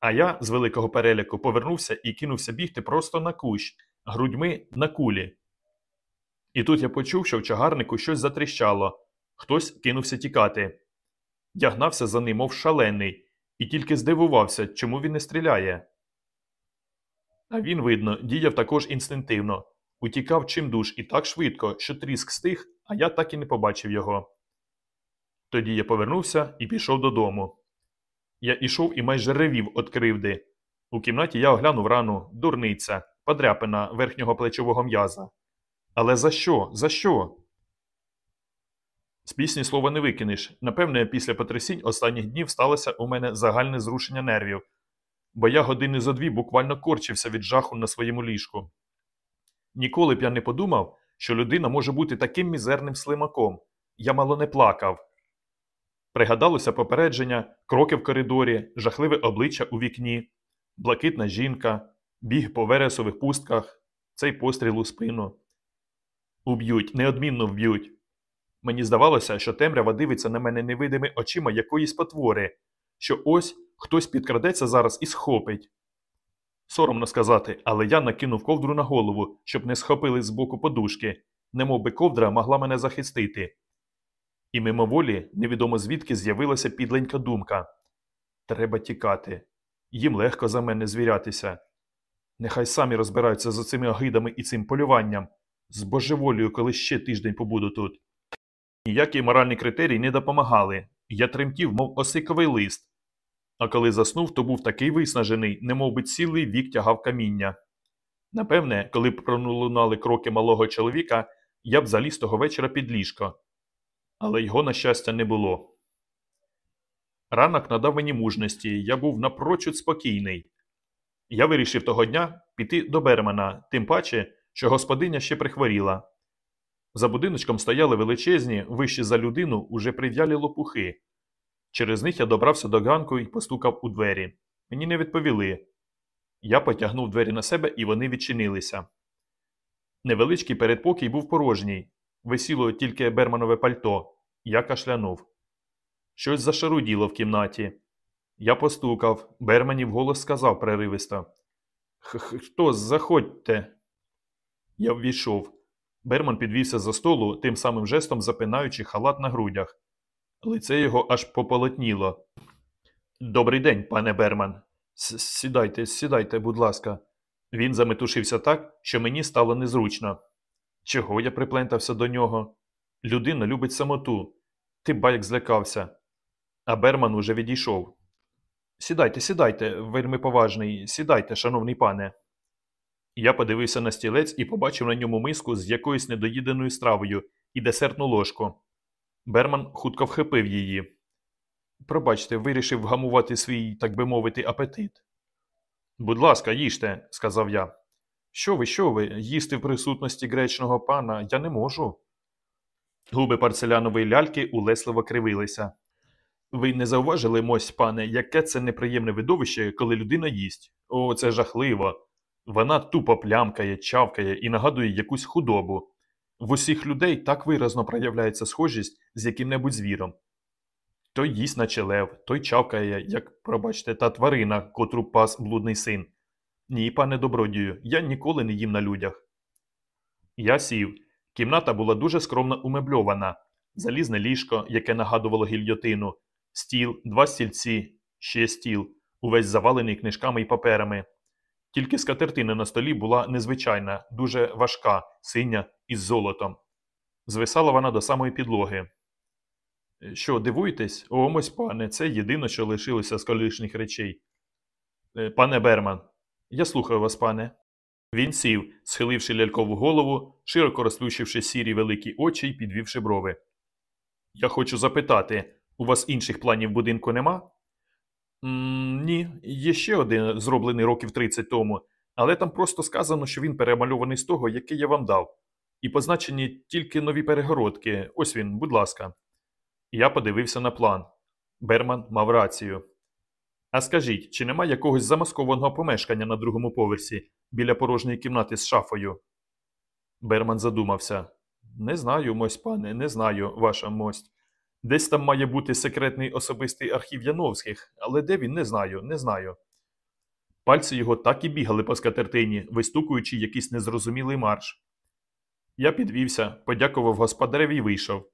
А я з великого переляку повернувся і кинувся бігти просто на кущ, грудьми на кулі. І тут я почув, що в чагарнику щось затріщало, хтось кинувся тікати. Я гнався за ним, мов шалений, і тільки здивувався, чому він не стріляє. А він, видно, діяв також інстинктивно, утікав чимдуж і так швидко, що тріск стих, а я так і не побачив його. Тоді я повернувся і пішов додому. Я ішов і майже ревів від кривди. У кімнаті я оглянув рану, дурниця, подряпина верхнього плечового м'яза. Але за що? За що? З пісні слова не викинеш. Напевне, після потрясінь останніх днів сталося у мене загальне зрушення нервів, бо я години зо дві буквально корчився від жаху на своєму ліжку. Ніколи б я не подумав, що людина може бути таким мізерним слимаком. Я мало не плакав. Пригадалося попередження, кроки в коридорі, жахливе обличчя у вікні, блакитна жінка, біг по вересових пустках, цей постріл у спину. Уб'ють, неодмінно вб'ють. Мені здавалося, що темрява дивиться на мене невидими очима якоїсь потвори, що ось хтось підкрадеться зараз і схопить. Соромно сказати, але я накинув ковдру на голову, щоб не схопили з боку подушки, немов би ковдра могла мене захистити. І мимоволі, невідомо звідки з'явилася підленька думка треба тікати. Їм легко за мене звірятися. Нехай самі розбираються за цими огидами і цим полюванням, з божеволію, коли ще тиждень побуду тут. Ніякі моральні критерії не допомагали, я тремтів, мов осиковий лист. А коли заснув, то був такий виснажений, немов би цілий вік тягав каміння. Напевне, коли б пролунали кроки малого чоловіка, я б заліз того вечора під ліжко. Але його, на щастя, не було. Ранок надав мені мужності, я був напрочуд спокійний. Я вирішив того дня піти до Бермана, тим паче, що господиня ще прихворіла. За будиночком стояли величезні, вищі за людину, уже прив'ялі лопухи. Через них я добрався до ганку і постукав у двері. Мені не відповіли. Я потягнув двері на себе, і вони відчинилися. Невеличкий передпокій був порожній. Висіло тільки берманове пальто. Я кашлянув. Щось зашаруділо в кімнаті. Я постукав. Берманів голос сказав преривисто. Хто заходьте? Я ввійшов. Берман підвівся за столу, тим самим жестом запинаючи халат на грудях. Лице його аж пополотніло. Добрий день, пане Берман. Сідайте, сідайте, будь ласка. Він заметушився так, що мені стало незручно. Чого я приплентався до нього? Людина любить самоту. Ти байк злякався. А Берман уже відійшов. Сідайте, сідайте, вельми поважний, сідайте, шановний пане. Я подивився на стілець і побачив на ньому миску з якоюсь недоїденою стравою і десертну ложку. Берман хутко вхопив її. Пробачте, вирішив вгамувати свій, так би мовити, апетит. Будь ласка, їжте, сказав я. Що ви, що ви, їсти в присутності гречного пана я не можу. Губи парцелянової ляльки улесливо кривилися. Ви не зауважили, мось, пане, яке це неприємне видовище, коли людина їсть? О, це жахливо. Вона тупо плямкає, чавкає і нагадує якусь худобу. В усіх людей так виразно проявляється схожість з яким-небудь звіром. Той їсть наче лев, той чавкає, як, пробачте, та тварина, котру пас блудний син. Ні, пане добродію, я ніколи не їм на людях. Я сів. Кімната була дуже скромно умебльована. Залізне ліжко, яке нагадувало гільйотину, стіл, два стільці, ще стіл, увесь завалений книжками і паперами. Тільки скатертина на столі була незвичайна, дуже важка, синя із золотом. Звисала вона до самої підлоги. Що, дивуєтесь? О, мось, пане, це єдине, що лишилося з колишніх речей. «Е, Пане Берман, я слухаю вас, пане. Він сів, схиливши лялькову голову, широко розплющивши сірі великі очі й підвівши брови. Я хочу запитати, у вас інших планів будинку нема? Ні, є ще один, зроблений років 30 тому, але там просто сказано, що він перемальований з того, який я вам дав. І позначені тільки нові перегородки. Ось він, будь ласка. Я подивився на план. Берман мав рацію. А скажіть, чи нема якогось замаскованого помешкання на другому поверсі біля порожньої кімнати з шафою? Берман задумався. Не знаю, мось пане, не знаю, ваша мость. Десь там має бути секретний особистий архів Яновських, але де він, не знаю, не знаю. Пальці його так і бігали по скатертині, вистукуючи якийсь незрозумілий марш. Я підвівся, подякував господареві і вийшов.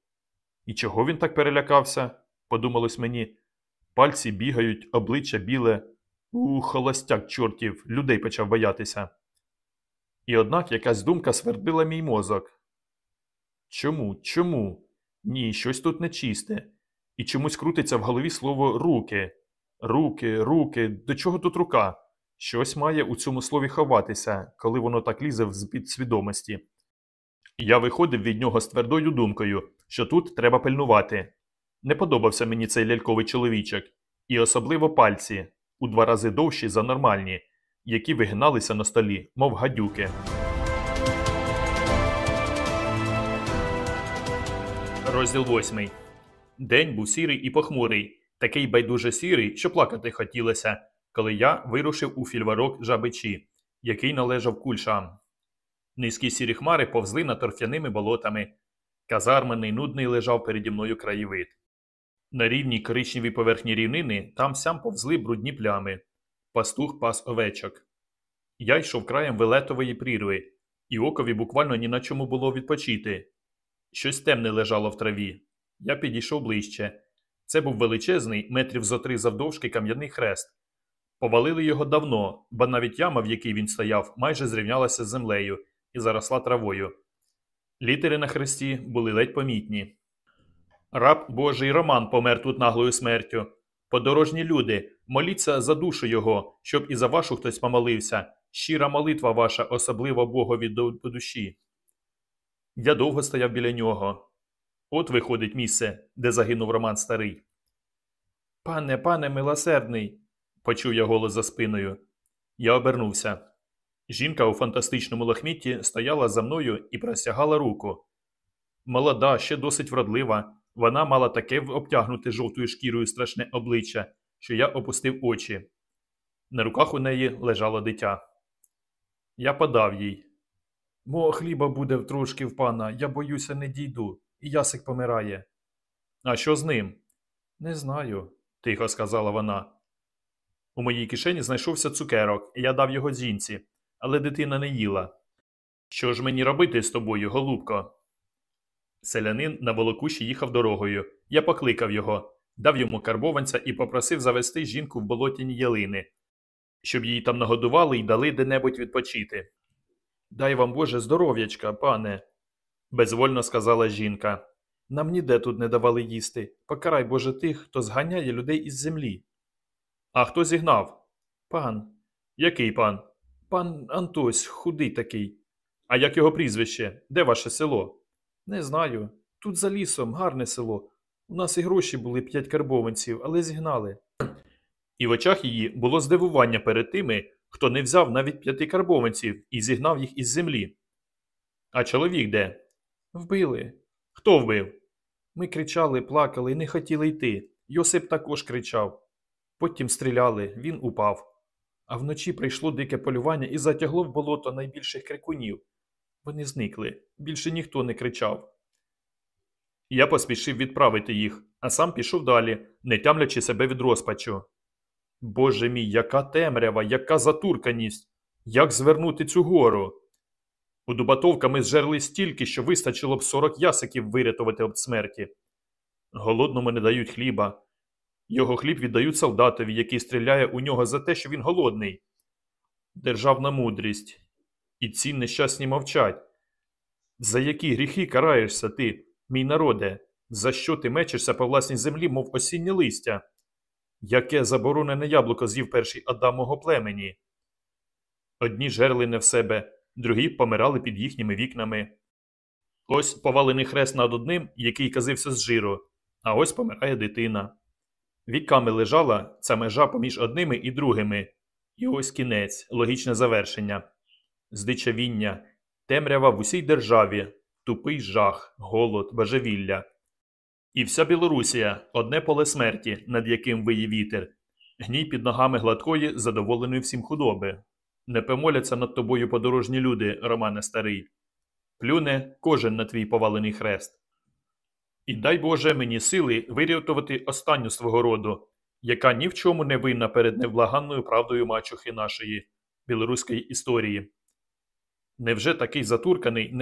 І чого він так перелякався? подумалось мені. Пальці бігають, обличчя біле. У, холостяк чортів, людей почав боятися. І однак якась думка свердила мій мозок. Чому? Чому? Ні, щось тут нечисте. І чомусь крутиться в голові слово руки. Руки, руки, до чого тут рука? Щось має у цьому слові ховатися, коли воно так лізе в підсвідомості. Я виходив від нього з твердою думкою, що тут треба пильнувати. Не подобався мені цей ляльковий чоловічок, і особливо пальці, у два рази довші за нормальні, які вигиналися на столі, мов гадюки. Розділ восьмий. День був сірий і похмурий, такий байдуже сірий, що плакати хотілося, коли я вирушив у фільварок жабичі, який належав кульшам. Низькі сірі хмари повзли над торфяними болотами. Казарменний нудний лежав переді мною краєвид. На рівній коричневій поверхні рівнини там сям повзли брудні плями. Пастух пас овечок. Я йшов краєм велетової прірви, і окові буквально ні на чому було відпочити. Щось темне лежало в траві. Я підійшов ближче. Це був величезний, метрів зо три завдовжки кам'яний хрест. Повалили його давно, бо навіть яма, в якій він стояв, майже зрівнялася з землею і заросла травою. Літери на хресті були ледь помітні. Раб Божий Роман помер тут наглою смертю. Подорожні люди, моліться за душу його, щоб і за вашу хтось помолився. Щира молитва ваша, особливо Богові до душі. Я довго стояв біля нього. От виходить місце, де загинув Роман старий. Пане, пане милосердний, почув я голос за спиною. Я обернувся. Жінка у фантастичному лахмітті стояла за мною і простягала руку. Молода, ще досить вродлива, вона мала таке обтягнуте жовтою шкірою страшне обличчя, що я опустив очі. На руках у неї лежало дитя. Я подав їй. Мо хліба буде трошки в пана, я боюся, не дійду, і ясик помирає. А що з ним? Не знаю, тихо сказала вона. У моїй кишені знайшовся цукерок, і я дав його жінці, але дитина не їла. Що ж мені робити з тобою, голубко? Селянин на волокуші їхав дорогою. Я покликав його, дав йому карбованця і попросив завести жінку в болотяні ялини, щоб її там нагодували і дали де-небудь відпочити. Дай вам Боже здоров'ячка, пане, безвольно сказала жінка. Нам ніде тут не давали їсти. Покарай Боже тих, хто зганяє людей із землі. А хто зігнав? Пан. Який пан? Пан Антось, худий такий. А як його прізвище? Де ваше село? Не знаю. Тут за лісом гарне село. У нас і гроші були п'ять карбованців, але зігнали. І в очах її було здивування перед тими, хто не взяв навіть п'яти карбованців і зігнав їх із землі. А чоловік де? Вбили. Хто вбив? Ми кричали, плакали, не хотіли йти. Йосип також кричав. Потім стріляли, він упав. А вночі прийшло дике полювання і затягло в болото найбільших крикунів. Вони зникли, більше ніхто не кричав. Я поспішив відправити їх, а сам пішов далі, не тямлячи себе від розпачу. Боже мій, яка темрява, яка затурканість! Як звернути цю гору? У Дубатовка ми зжерли стільки, що вистачило б 40 ясиків вирятувати від смерті. Голодному не дають хліба. Його хліб віддають солдатові, який стріляє у нього за те, що він голодний. Державна мудрість. І ці нещасні мовчать. За які гріхи караєшся ти, мій народе? За що ти мечешся по власній землі, мов осіннє листя? Яке заборонене яблуко з'їв перший Адамого племені? Одні жерли не в себе, другі помирали під їхніми вікнами. Ось повалений хрест над одним, який казився з жиру, а ось помирає дитина. Віками лежала ця межа поміж одними і другими, і ось кінець, логічне завершення, здичавіння, темрява в усій державі, тупий жах, голод, божевілля. І вся Білорусія одне поле смерті, над яким виє вітер, гній під ногами гладкої, задоволеної всім худоби. Не помоляться над тобою подорожні люди, Романе старий. плюне кожен на твій повалений хрест. І дай Боже мені сили вирятувати останню свого роду, яка ні в чому не винна перед невблаганною правдою мачухи нашої білоруської історії. Невже такий затурканий,